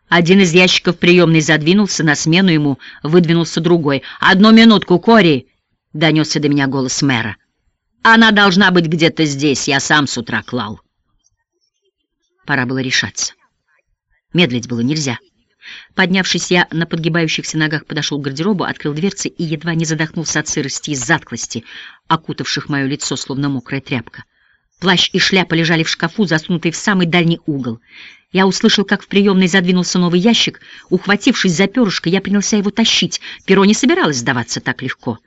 Один из ящиков приемной задвинулся, на смену ему выдвинулся другой. «Одну минутку, Кори!» — донесся до меня голос мэра. «Она должна быть где-то здесь, я сам с утра клал». Пора было решаться. Медлить было нельзя. Поднявшись, я на подгибающихся ногах подошел к гардеробу, открыл дверцы и едва не задохнулся от сырости и затклости, окутавших мое лицо, словно мокрая тряпка. Плащ и шляпа лежали в шкафу, засунутые в самый дальний угол. Я услышал, как в приемной задвинулся новый ящик. Ухватившись за перышко, я принялся его тащить. Перо не собиралось сдаваться так легко.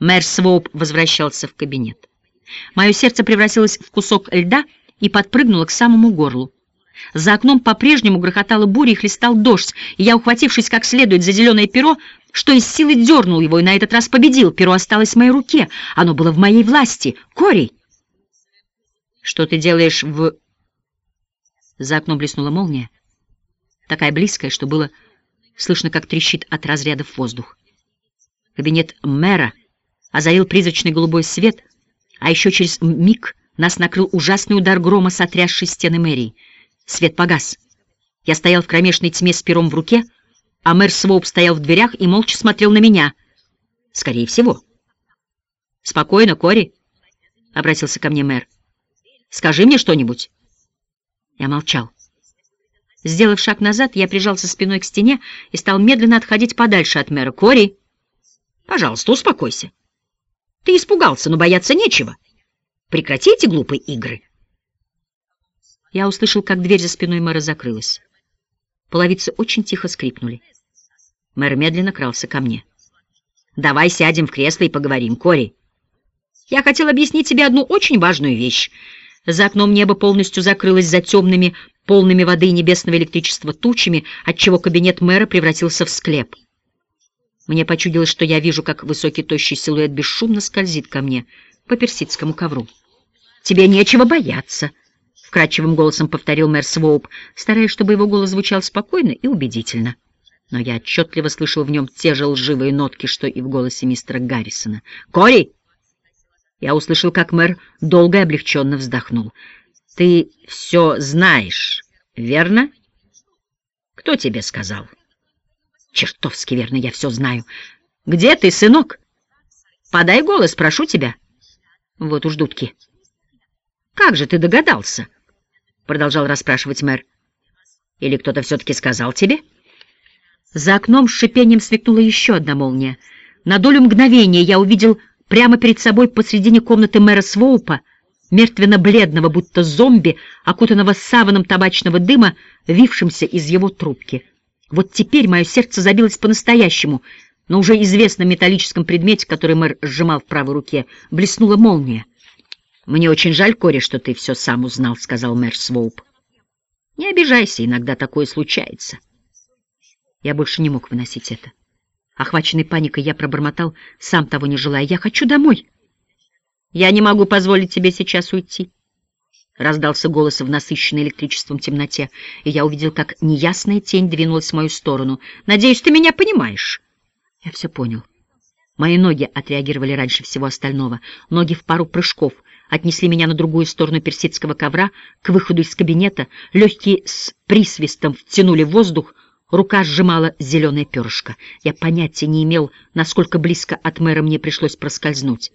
Мэр Своуп возвращался в кабинет. Мое сердце превратилось в кусок льда и подпрыгнуло к самому горлу. За окном по-прежнему грохотала буря и хлестал дождь, и я, ухватившись как следует за зеленое перо, что из силы дернул его и на этот раз победил. Перо осталось в моей руке, оно было в моей власти. Корей! Что ты делаешь в... За окном блеснула молния, такая близкая, что было слышно, как трещит от разрядов воздух. Кабинет мэра озарил призрачный голубой свет, а еще через миг нас накрыл ужасный удар грома, сотрясший стены мэрии. Свет погас. Я стоял в кромешной тьме с пером в руке, а мэр Своуп стоял в дверях и молча смотрел на меня. Скорее всего. «Спокойно, Кори», — обратился ко мне мэр. «Скажи мне что-нибудь». Я молчал. Сделав шаг назад, я прижался спиной к стене и стал медленно отходить подальше от мэра. «Кори, пожалуйста, успокойся. Ты испугался, но бояться нечего. Прекрати эти глупые игры». Я услышал, как дверь за спиной мэра закрылась. Половицы очень тихо скрипнули. Мэр медленно крался ко мне. «Давай сядем в кресло и поговорим, Кори. Я хотел объяснить тебе одну очень важную вещь. За окном небо полностью закрылось за темными, полными воды и небесного электричества тучами, отчего кабинет мэра превратился в склеп. Мне почудилось, что я вижу, как высокий тощий силуэт бесшумно скользит ко мне по персидскому ковру. «Тебе нечего бояться», вкрадчивым голосом повторил мэр Своуп, стараясь, чтобы его голос звучал спокойно и убедительно. Но я отчетливо слышал в нем те же лживые нотки, что и в голосе мистера Гаррисона. «Кори!» Я услышал, как мэр долго и облегченно вздохнул. «Ты все знаешь, верно?» «Кто тебе сказал?» «Чертовски верно, я все знаю. Где ты, сынок? Подай голос, прошу тебя». Вот уж дудки. «Как же ты догадался?» — продолжал расспрашивать мэр. «Или кто-то все-таки сказал тебе?» За окном с шипением сверкнула еще одна молния. На долю мгновения я увидел прямо перед собой посредине комнаты мэра Своупа, мертвенно-бледного, будто зомби, окутанного саваном табачного дыма, вившимся из его трубки. Вот теперь мое сердце забилось по-настоящему, но уже известном металлическом предмете, который мэр сжимал в правой руке, блеснула молния. «Мне очень жаль, Кори, что ты все сам узнал», — сказал мэр Своуп. «Не обижайся, иногда такое случается». Я больше не мог выносить это. Охваченный паникой, я пробормотал, сам того не желая. «Я хочу домой». «Я не могу позволить тебе сейчас уйти», — раздался голос в насыщенной электричеством темноте, и я увидел, как неясная тень двинулась в мою сторону. «Надеюсь, ты меня понимаешь». Я все понял. Мои ноги отреагировали раньше всего остального. Ноги в пару прыжков — отнесли меня на другую сторону персидского ковра, к выходу из кабинета, легкие с присвистом втянули воздух, рука сжимала зеленое перышко. Я понятия не имел, насколько близко от мэра мне пришлось проскользнуть.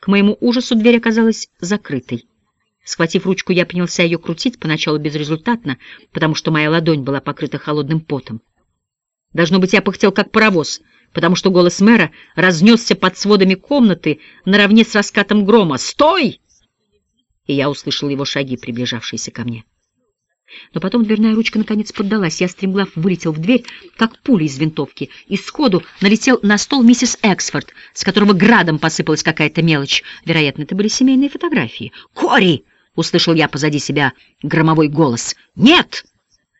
К моему ужасу дверь оказалась закрытой. Схватив ручку, я принялся ее крутить, поначалу безрезультатно, потому что моя ладонь была покрыта холодным потом. Должно быть, я пыхтел как паровоз — потому что голос мэра разнесся под сводами комнаты наравне с раскатом грома. «Стой!» И я услышал его шаги, приближавшиеся ко мне. Но потом дверная ручка наконец поддалась. Я стремглав вылетел в дверь, как пуля из винтовки, и сходу налетел на стол миссис Эксфорд, с которого градом посыпалась какая-то мелочь. Вероятно, это были семейные фотографии. «Кори!» — услышал я позади себя громовой голос. «Нет!»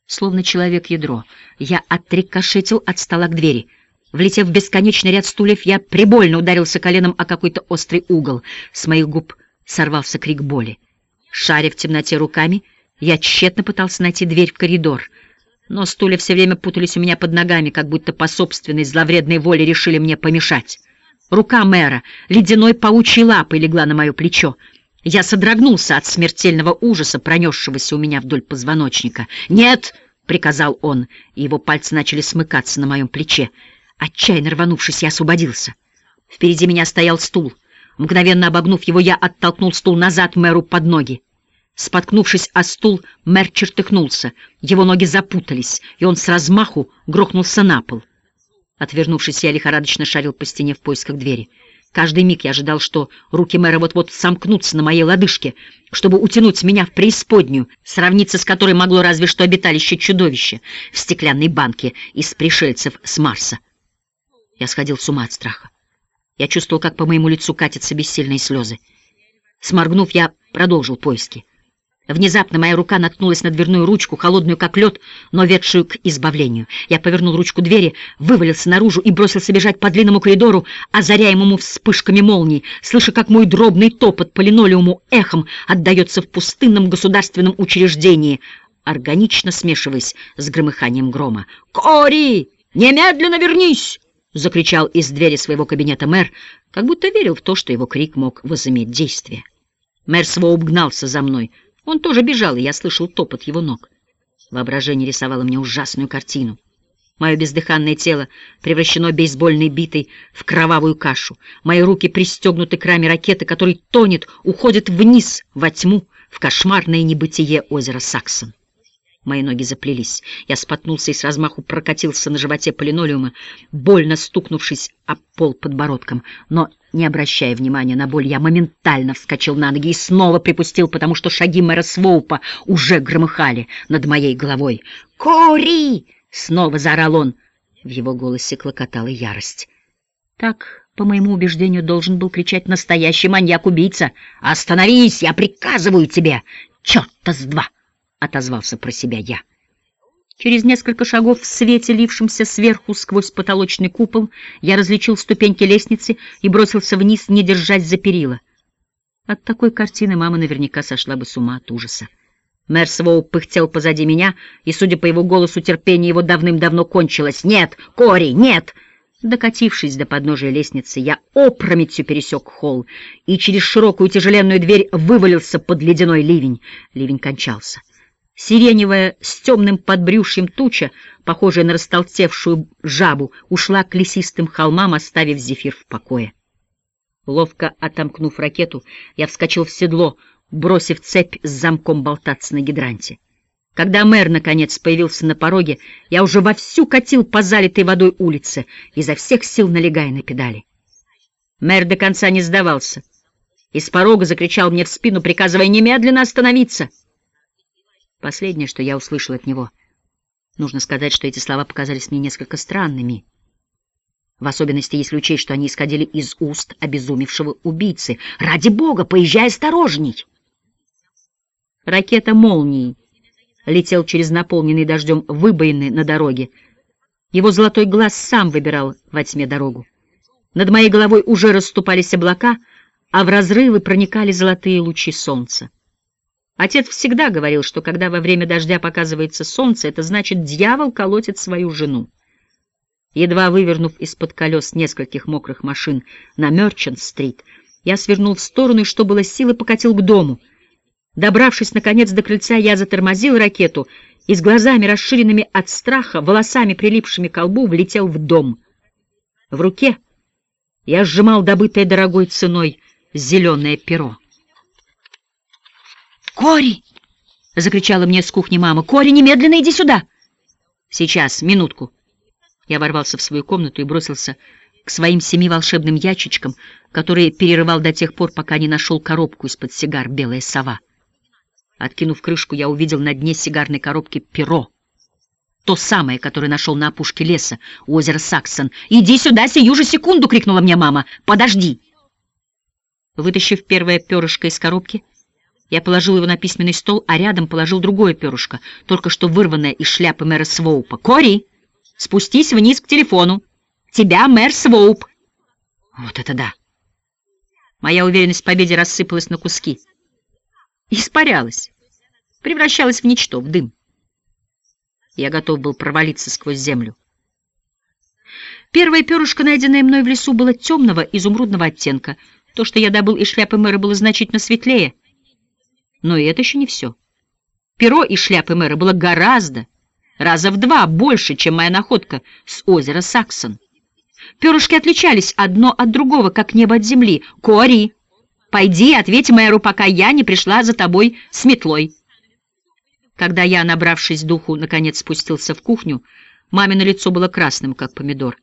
Словно человек-ядро, я отрикошетил от стола к двери — Влетев в бесконечный ряд стульев, я прибольно ударился коленом о какой-то острый угол. С моих губ сорвался крик боли. Шаря в темноте руками, я тщетно пытался найти дверь в коридор. Но стулья все время путались у меня под ногами, как будто по собственной зловредной воле решили мне помешать. Рука мэра, ледяной паучьей лапой, легла на мое плечо. Я содрогнулся от смертельного ужаса, пронесшегося у меня вдоль позвоночника. «Нет!» — приказал он, и его пальцы начали смыкаться на моем плече. Отчаянно рванувшись, я освободился. Впереди меня стоял стул. Мгновенно обогнув его, я оттолкнул стул назад мэру под ноги. Споткнувшись о стул, мэр чертыхнулся. Его ноги запутались, и он с размаху грохнулся на пол. Отвернувшись, я лихорадочно шарил по стене в поисках двери. Каждый миг я ожидал, что руки мэра вот-вот сомкнутся на моей лодыжке, чтобы утянуть меня в преисподнюю, сравниться с которой могло разве что обиталище чудовища в стеклянной банке из пришельцев с Марса. Я сходил с ума от страха. Я чувствовал, как по моему лицу катятся бессильные слезы. Сморгнув, я продолжил поиски. Внезапно моя рука наткнулась на дверную ручку, холодную как лед, но ведшую к избавлению. Я повернул ручку двери, вывалился наружу и бросился бежать по длинному коридору, озаряемому вспышками молний, слыша, как мой дробный топот по линолеуму эхом отдается в пустынном государственном учреждении, органично смешиваясь с громыханием грома. «Кори! Немедленно вернись!» — закричал из двери своего кабинета мэр, как будто верил в то, что его крик мог возыметь действие. Мэр Своуп гнался за мной — он тоже бежал, и я слышал топот его ног. Воображение рисовало мне ужасную картину. Мое бездыханное тело превращено бейсбольной битой в кровавую кашу. Мои руки пристегнуты к раме ракеты, который тонет, уходит вниз, во тьму, в кошмарное небытие озера Саксон. Мои ноги заплелись. Я споткнулся и с размаху прокатился на животе по линолеуму, больно стукнувшись об пол подбородком. Но, не обращая внимания на боль, я моментально вскочил на ноги и снова припустил, потому что шаги мэра Своупа уже громыхали над моей головой. «Кори!» — снова заорал он. В его голосе клокотала ярость. Так, по моему убеждению, должен был кричать настоящий маньяк-убийца. «Остановись! Я приказываю тебе! Черт-то с два!» Отозвался про себя я. Через несколько шагов в свете, лившемся сверху сквозь потолочный купол, я различил ступеньки лестницы и бросился вниз, не держась за перила. От такой картины мама наверняка сошла бы с ума от ужаса. Мэр Своуп пыхтел позади меня, и, судя по его голосу, терпение его давным-давно кончилось. «Нет, Кори, нет!» Докатившись до подножия лестницы, я опрометью пересек холл и через широкую тяжеленную дверь вывалился под ледяной ливень. Ливень кончался. Сиреневая с темным подбрюшьем туча, похожая на растолстевшую жабу, ушла к лесистым холмам, оставив зефир в покое. Ловко отомкнув ракету, я вскочил в седло, бросив цепь с замком болтаться на гидранте. Когда мэр, наконец, появился на пороге, я уже вовсю катил по залитой водой улице, изо всех сил налегая на педали. Мэр до конца не сдавался. Из порога закричал мне в спину, приказывая немедленно остановиться — Последнее, что я услышал от него. Нужно сказать, что эти слова показались мне несколько странными. В особенности, если учесть, что они исходили из уст обезумевшего убийцы. «Ради бога, поезжай осторожней!» Ракета молнии летел через наполненный дождем выбоины на дороге. Его золотой глаз сам выбирал во тьме дорогу. Над моей головой уже расступались облака, а в разрывы проникали золотые лучи солнца. Отец всегда говорил, что когда во время дождя показывается солнце, это значит, дьявол колотит свою жену. Едва вывернув из-под колес нескольких мокрых машин на Мерчант-стрит, я свернул в сторону и, что было силы, покатил к дому. Добравшись, наконец, до крыльца, я затормозил ракету и с глазами, расширенными от страха, волосами, прилипшими к лбу, влетел в дом. В руке я сжимал добытое дорогой ценой зеленое перо. «Кори!» — закричала мне с кухни мама. «Кори, немедленно иди сюда!» «Сейчас, минутку!» Я ворвался в свою комнату и бросился к своим семи волшебным ящичкам, которые перерывал до тех пор, пока не нашел коробку из-под сигар «Белая сова». Откинув крышку, я увидел на дне сигарной коробки перо. То самое, которое нашел на опушке леса у озера Саксон. «Иди сюда сию же секунду!» — крикнула мне мама. «Подожди!» Вытащив первое перышко из коробки, я положил его на письменный стол, а рядом положил другое перышко, только что вырванное из шляпы мэра Своупа. «Кори, спустись вниз к телефону! Тебя мэр Своуп!» Вот это да! Моя уверенность в победе рассыпалась на куски. Испарялась, превращалась в ничто, в дым. Я готов был провалиться сквозь землю. Первое перышко, найденное мной в лесу, было темного изумрудного оттенка. То, что я добыл из шляпы мэра, было значительно светлее — но и это еще не все. Перо из шляпы мэра было гораздо, раза в два больше, чем моя находка с озера Саксон. Перышки отличались одно от другого, как небо от земли. «Кори, пойди, ответь мэру, пока я не пришла за тобой с метлой». Когда я, набравшись духу, наконец спустился в кухню, мамино лицо было красным, как помидор.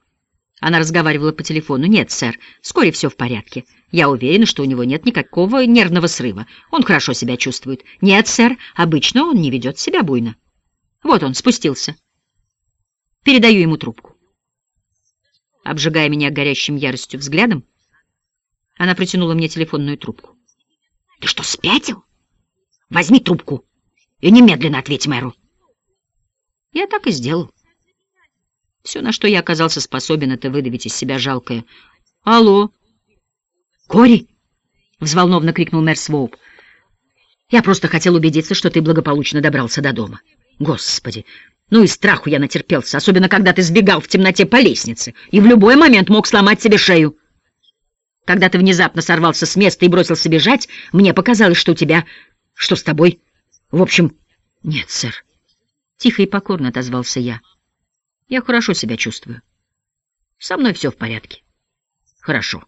Она разговаривала по телефону. «Нет, сэр, вскоре все в порядке. Я уверена, что у него нет никакого нервного срыва. Он хорошо себя чувствует». «Нет, сэр, обычно он не ведет себя буйно». «Вот он, спустился. Передаю ему трубку». Обжигая меня горящим яростью взглядом, она протянула мне телефонную трубку. «Ты что, спятил? Возьми трубку и немедленно ответь мэру. Я так и сделал. Все, на что я оказался способен, это выдавить из себя жалкое. «Алло!» «Кори!» — взволнованно крикнул мэр Своуп. «Я просто хотел убедиться, что ты благополучно добрался до дома. Господи! Ну и страху я натерпелся, особенно когда ты сбегал в темноте по лестнице и в любой момент мог сломать себе шею. Когда ты внезапно сорвался с места и бросился бежать, мне показалось, что у тебя... Что с тобой? В общем, нет, сэр. Тихо и покорно отозвался я. Я хорошо себя чувствую. Со мной все в порядке. Хорошо.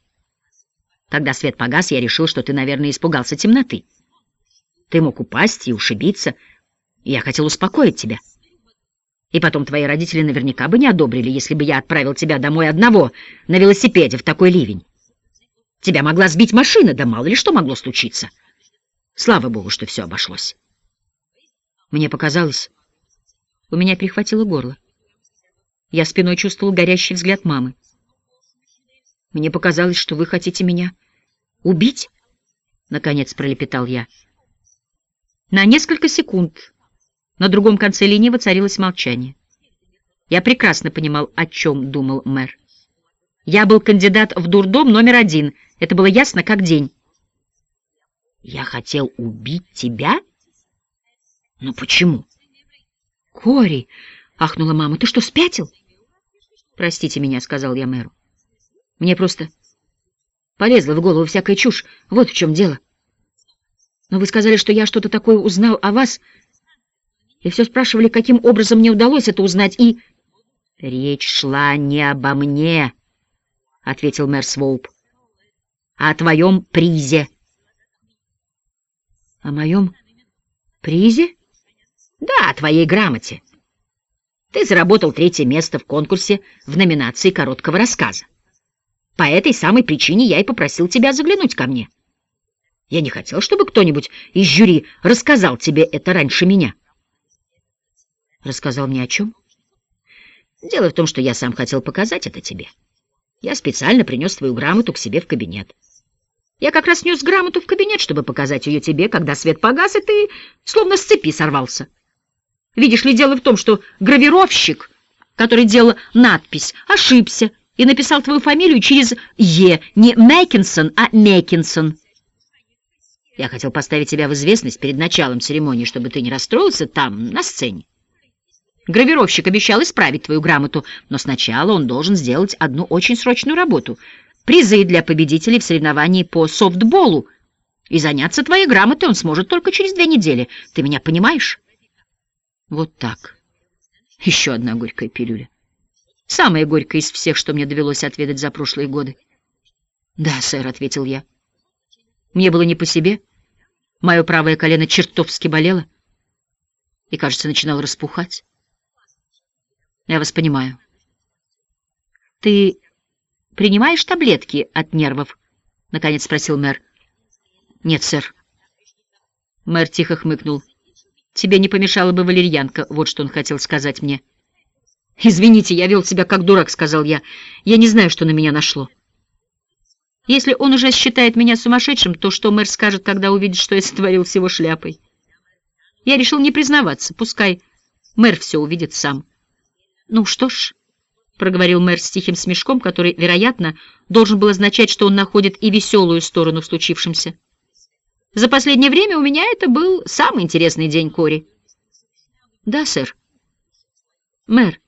Тогда свет погас, я решил, что ты, наверное, испугался темноты. Ты мог упасть и ушибиться, я хотел успокоить тебя. И потом твои родители наверняка бы не одобрили, если бы я отправил тебя домой одного на велосипеде в такой ливень. Тебя могла сбить машина, да мало ли что могло случиться. Слава богу, что все обошлось. Мне показалось, у меня перехватило горло. Я спиной чувствовал горящий взгляд мамы. Мне показалось, что вы хотите меня убить, — наконец пролепетал я. На несколько секунд на другом конце линии воцарилось молчание. Я прекрасно понимал, о чем думал мэр. Я был кандидат в дурдом номер один. Это было ясно, как день. Я хотел убить тебя? Но почему? Кори, — ахнула мама, — ты что, спятил? Простите меня, — сказал я мэру. Мне просто полезла в голову всякая чушь. Вот в чем дело. Но вы сказали, что я что-то такое узнал о вас, и все спрашивали, каким образом мне удалось это узнать, и... — Речь шла не обо мне, — ответил мэр Своуп, — а о твоем призе. — О моем призе? — Да, о твоей грамоте. Ты заработал третье место в конкурсе в номинации короткого рассказа. По этой самой причине я и попросил тебя заглянуть ко мне. Я не хотел, чтобы кто-нибудь из жюри рассказал тебе это раньше меня. Рассказал мне о чем? Дело в том, что я сам хотел показать это тебе. Я специально принес твою грамоту к себе в кабинет. Я как раз нес грамоту в кабинет, чтобы показать ее тебе, когда свет погас, и ты словно с цепи сорвался. Видишь ли, дело в том, что гравировщик, который делал надпись, ошибся и написал твою фамилию через «Е», не Мэкинсон, а Мекинсон. Я хотел поставить тебя в известность перед началом церемонии, чтобы ты не расстроился там, на сцене. Гравировщик обещал исправить твою грамоту, но сначала он должен сделать одну очень срочную работу — призы для победителей в соревновании по софтболу. И заняться твоей грамотой он сможет только через две недели. Ты меня понимаешь? Вот так. Еще одна горькая пилюля. Самая горькая из всех, что мне довелось отведать за прошлые годы. «Да, сэр», — ответил я. Мне было не по себе. Мое правое колено чертовски болело и, кажется, начинало распухать. Я вас понимаю. Ты принимаешь таблетки от нервов? Наконец спросил мэр. Нет, сэр. Мэр тихо хмыкнул. Тебе не помешала бы валерьянка, вот что он хотел сказать мне. «Извините, я вел себя как дурак», — сказал я. «Я не знаю, что на меня нашло». Если он уже считает меня сумасшедшим, то что мэр скажет, когда увидит, что я сотворил всего шляпой? Я решил не признаваться, пускай мэр все увидит сам. «Ну что ж», — проговорил мэр с тихим смешком, который, вероятно, должен был означать, что он находит и веселую сторону в случившемся. За последнее время у меня это был самый интересный день, Кори. Да, сэр. Мэр.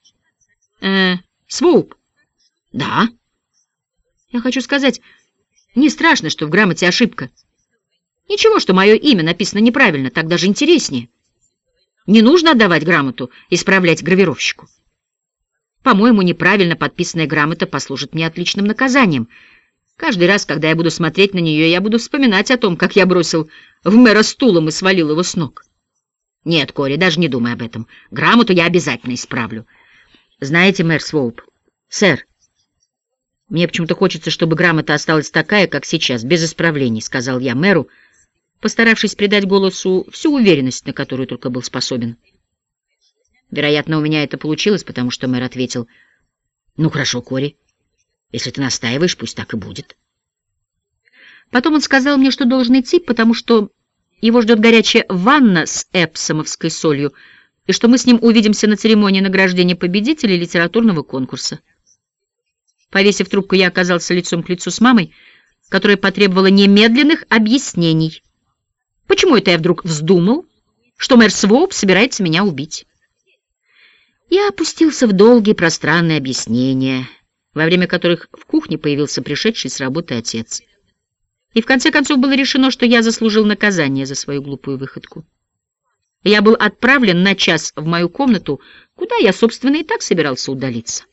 Э, Своуп. Да. Я хочу сказать, не страшно, что в грамоте ошибка. Ничего, что мое имя написано неправильно, так даже интереснее. Не нужно отдавать грамоту, исправлять гравировщику. По-моему, неправильно подписанная грамота послужит мне отличным наказанием — Каждый раз, когда я буду смотреть на нее, я буду вспоминать о том, как я бросил в мэра стулом и свалил его с ног. Нет, Кори, даже не думай об этом. Грамоту я обязательно исправлю. Знаете, мэр Своуп, сэр, мне почему-то хочется, чтобы грамота осталась такая, как сейчас, без исправлений, сказал я мэру, постаравшись придать голосу всю уверенность, на которую только был способен. Вероятно, у меня это получилось, потому что мэр ответил, «Ну хорошо, Кори, если ты настаиваешь, пусть так и будет. Потом он сказал мне, что должен идти, потому что его ждет горячая ванна с эпсомовской солью, и что мы с ним увидимся на церемонии награждения победителей литературного конкурса. Повесив трубку, я оказался лицом к лицу с мамой, которая потребовала немедленных объяснений. Почему это я вдруг вздумал, что мэр Своуп собирается меня убить? Я опустился в долгие пространные объяснения, во время которых в кухне появился пришедший с работы отец. И в конце концов было решено, что я заслужил наказание за свою глупую выходку. Я был отправлен на час в мою комнату, куда я, собственно, и так собирался удалиться.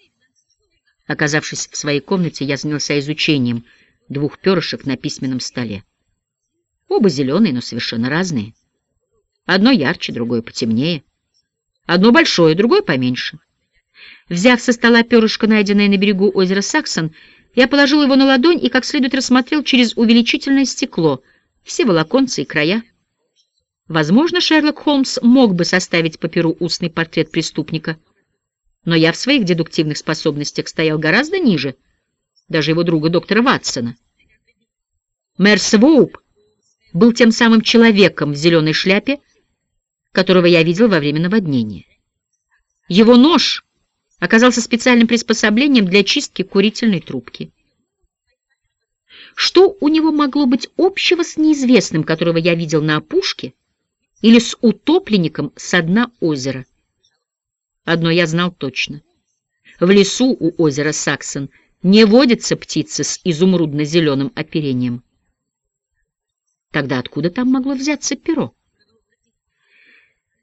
Оказавшись в своей комнате, я занялся изучением двух перышек на письменном столе. Оба зеленые, но совершенно разные. Одно ярче, другое потемнее. Одно большое, другое поменьше. Взяв со стола перышко, найденное на берегу озера Саксон, я положил его на ладонь и как следует рассмотрел через увеличительное стекло все волоконцы и края. Возможно, Шерлок Холмс мог бы составить по перу устный портрет преступника, но я в своих дедуктивных способностях стоял гораздо ниже, даже его друга доктора Ватсона. Мэр Своуп был тем самым человеком в зеленой шляпе, которого я видел во время наводнения. Его нож оказался специальным приспособлением для чистки курительной трубки. Что у него могло быть общего с неизвестным, которого я видел на опушке, или с утопленником со дна озера? Одно я знал точно. В лесу у озера Саксон не водятся птицы с изумрудно-зеленым оперением. Тогда откуда там могло взяться перо?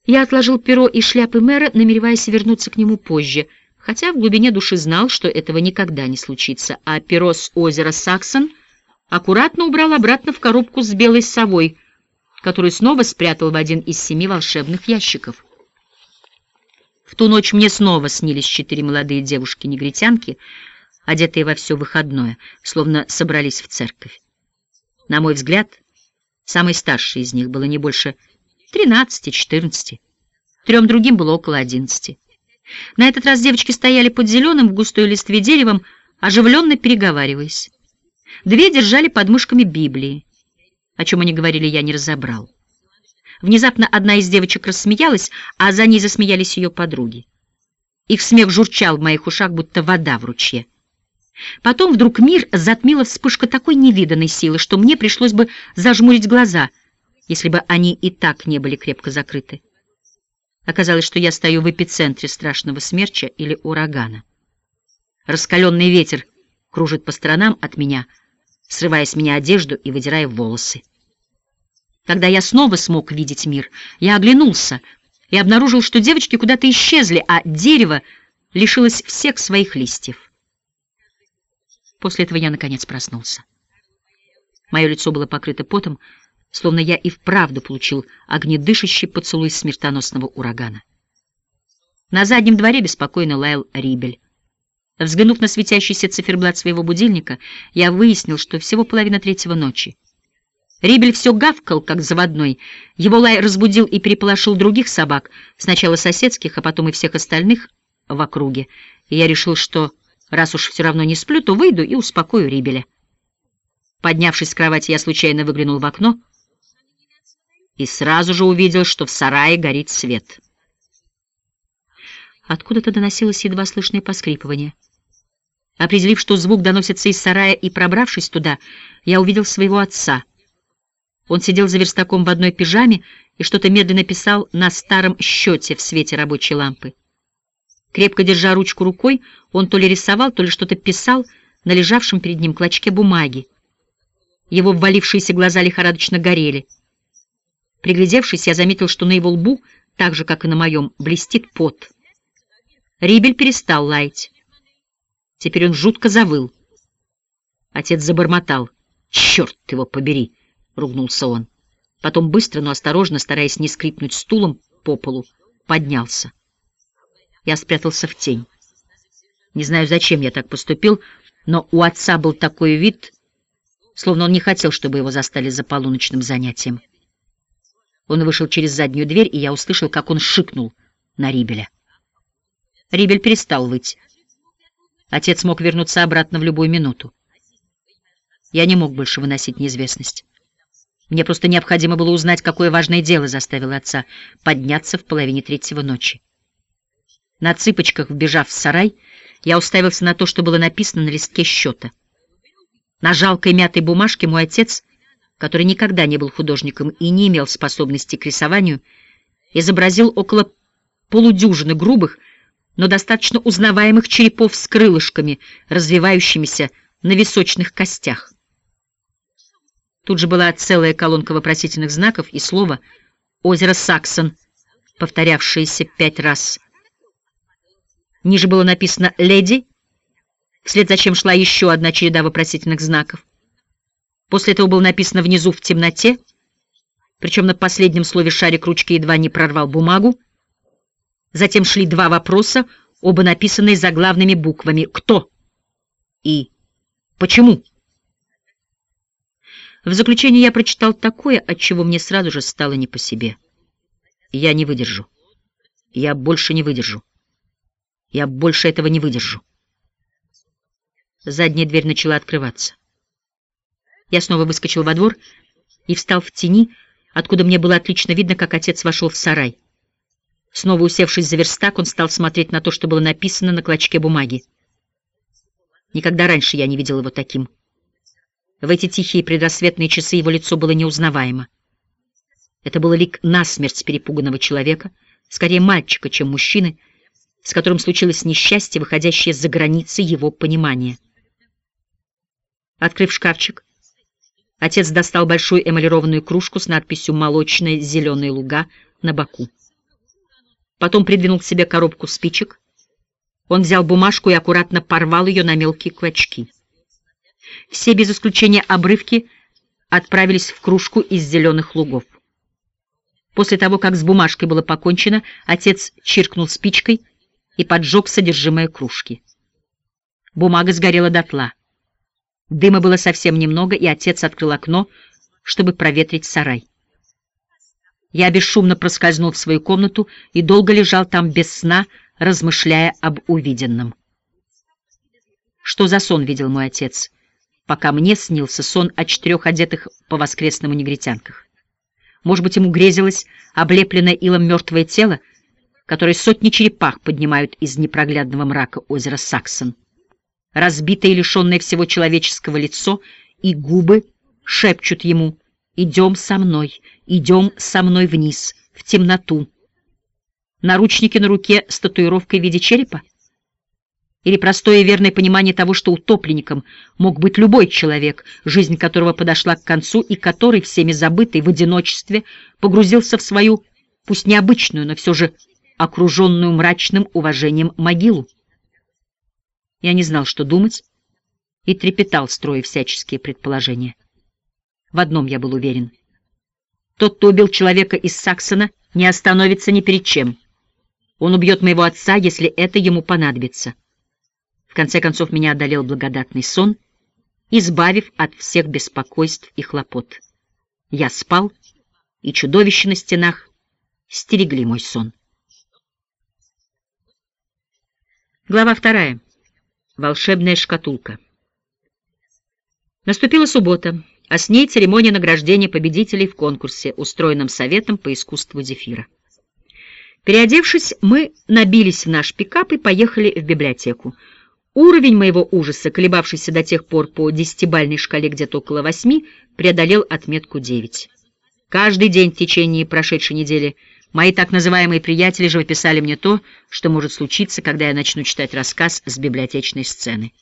Я отложил перо и шляпы мэра, намереваясь вернуться к нему позже, хотя в глубине души знал, что этого никогда не случится, а перо с озера Саксон аккуратно убрал обратно в коробку с белой совой, которую снова спрятал в один из семи волшебных ящиков. В ту ночь мне снова снились четыре молодые девушки-негритянки, одетые во все выходное, словно собрались в церковь. На мой взгляд, самой старшей из них было не больше тринадцати-четырнадцати, трем другим было около одиннадцати. На этот раз девочки стояли под зеленым в густой листве деревом, оживленно переговариваясь. Две держали под мышками Библии. О чем они говорили, я не разобрал. Внезапно одна из девочек рассмеялась, а за ней засмеялись ее подруги. Их смех журчал в моих ушах, будто вода в ручье. Потом вдруг мир затмила вспышка такой невиданной силы, что мне пришлось бы зажмурить глаза, если бы они и так не были крепко закрыты. Оказалось, что я стою в эпицентре страшного смерча или урагана. Раскаленный ветер кружит по сторонам от меня, срывая с меня одежду и выдирая волосы. Когда я снова смог видеть мир, я оглянулся и обнаружил, что девочки куда-то исчезли, а дерево лишилось всех своих листьев. После этого я, наконец, проснулся. Мое лицо было покрыто потом, словно я и вправду получил огнедышащий поцелуй смертоносного урагана. На заднем дворе беспокойно лаял Рибель. Взглянув на светящийся циферблат своего будильника, я выяснил, что всего половина третьего ночи. Рибель все гавкал, как заводной. Его лай разбудил и переполошил других собак, сначала соседских, а потом и всех остальных в округе. И я решил, что раз уж все равно не сплю, то выйду и успокою Рибеля. Поднявшись с кровати, я случайно выглянул в окно и сразу же увидел, что в сарае горит свет. Откуда-то доносилось едва слышное поскрипывание. Определив, что звук доносится из сарая, и пробравшись туда, я увидел своего отца — он сидел за верстаком в одной пижаме и что-то медленно писал на старом счете в свете рабочей лампы. Крепко держа ручку рукой, он то ли рисовал, то ли что-то писал на лежавшем перед ним клочке бумаги. Его ввалившиеся глаза лихорадочно горели. Приглядевшись, я заметил, что на его лбу, так же, как и на моем, блестит пот. Рибель перестал лаять. Теперь он жутко завыл. Отец забормотал. «Черт его побери!» ругнулся он. Потом быстро, но осторожно, стараясь не скрипнуть стулом по полу, поднялся. Я спрятался в тень. Не знаю, зачем я так поступил, но у отца был такой вид, словно он не хотел, чтобы его застали за полуночным занятием. Он вышел через заднюю дверь, и я услышал, как он шикнул на Рибеля. Рибель перестал выть. Отец мог вернуться обратно в любую минуту. Я не мог больше выносить неизвестность. Мне просто необходимо было узнать, какое важное дело заставило отца подняться в половине третьего ночи. На цыпочках, вбежав в сарай, я уставился на то, что было написано на листке счета. На жалкой мятой бумажке мой отец, который никогда не был художником и не имел способности к рисованию, изобразил около полудюжины грубых, но достаточно узнаваемых черепов с крылышками, развивающимися на височных костях. Тут же была целая колонка вопросительных знаков и слово «Озеро Саксон», повторявшееся пять раз. Ниже было написано «Леди», вслед за чем шла еще одна череда вопросительных знаков. После этого было написано внизу в темноте, причем на последнем слове шарик ручки едва не прорвал бумагу. Затем шли два вопроса, оба написанные заглавными буквами «Кто?» и «Почему?». В заключение я прочитал такое, от чего мне сразу же стало не по себе. Я не выдержу. Я больше не выдержу. Я больше этого не выдержу. Задняя дверь начала открываться. Я снова выскочил во двор и встал в тени, откуда мне было отлично видно, как отец вошел в сарай. Снова усевшись за верстак, он стал смотреть на то, что было написано на клочке бумаги. Никогда раньше я не видел его таким. В эти тихие предрассветные часы его лицо было неузнаваемо. Это был лик насмерть перепуганного человека, скорее мальчика, чем мужчины, с которым случилось несчастье, выходящее за границы его понимания. Открыв шкафчик, отец достал большую эмалированную кружку с надписью «Молочные зеленые луга» на боку. Потом придвинул к себе коробку спичек. Он взял бумажку и аккуратно порвал ее на мелкие клочки. Все без исключения обрывки отправились в кружку из зеленых лугов. После того, как с бумажкой было покончено, отец чиркнул спичкой и поджег содержимое кружки. Бумага сгорела дотла. Дыма было совсем немного, и отец открыл окно, чтобы проветрить сарай. Я бесшумно проскользнул в свою комнату и долго лежал там без сна, размышляя об увиденном. Что за сон видел мой отец? пока мне снился сон о четырех одетых по воскресному негритянках. Может быть, ему грезилось облепленное илом мертвое тело, которое сотни черепах поднимают из непроглядного мрака озера Саксон. Разбитое и лишенное всего человеческого лицо и губы шепчут ему «Идем со мной, идем со мной вниз, в темноту». Наручники на руке с татуировкой в виде черепа? или простое и верное понимание того, что утопленником мог быть любой человек, жизнь которого подошла к концу и который, всеми забытый, в одиночестве погрузился в свою, пусть необычную, но все же окруженную мрачным уважением могилу. Я не знал, что думать, и трепетал, строя всяческие предположения. В одном я был уверен. Тот, кто убил человека из Саксона, не остановится ни перед чем. Он убьет моего отца, если это ему понадобится конце концов меня одолел благодатный сон, избавив от всех беспокойств и хлопот. Я спал, и чудовища на стенах стерегли мой сон. Глава вторая. Волшебная шкатулка. Наступила суббота, а с ней церемония награждения победителей в конкурсе, устроенном Советом по искусству зефира. Переодевшись, мы набились в наш пикап и поехали в библиотеку. Уровень моего ужаса, колебавшийся до тех пор по десятибальной шкале где-то около восьми, преодолел отметку девять. Каждый день в течение прошедшей недели мои так называемые приятели же выписали мне то, что может случиться, когда я начну читать рассказ с библиотечной сцены.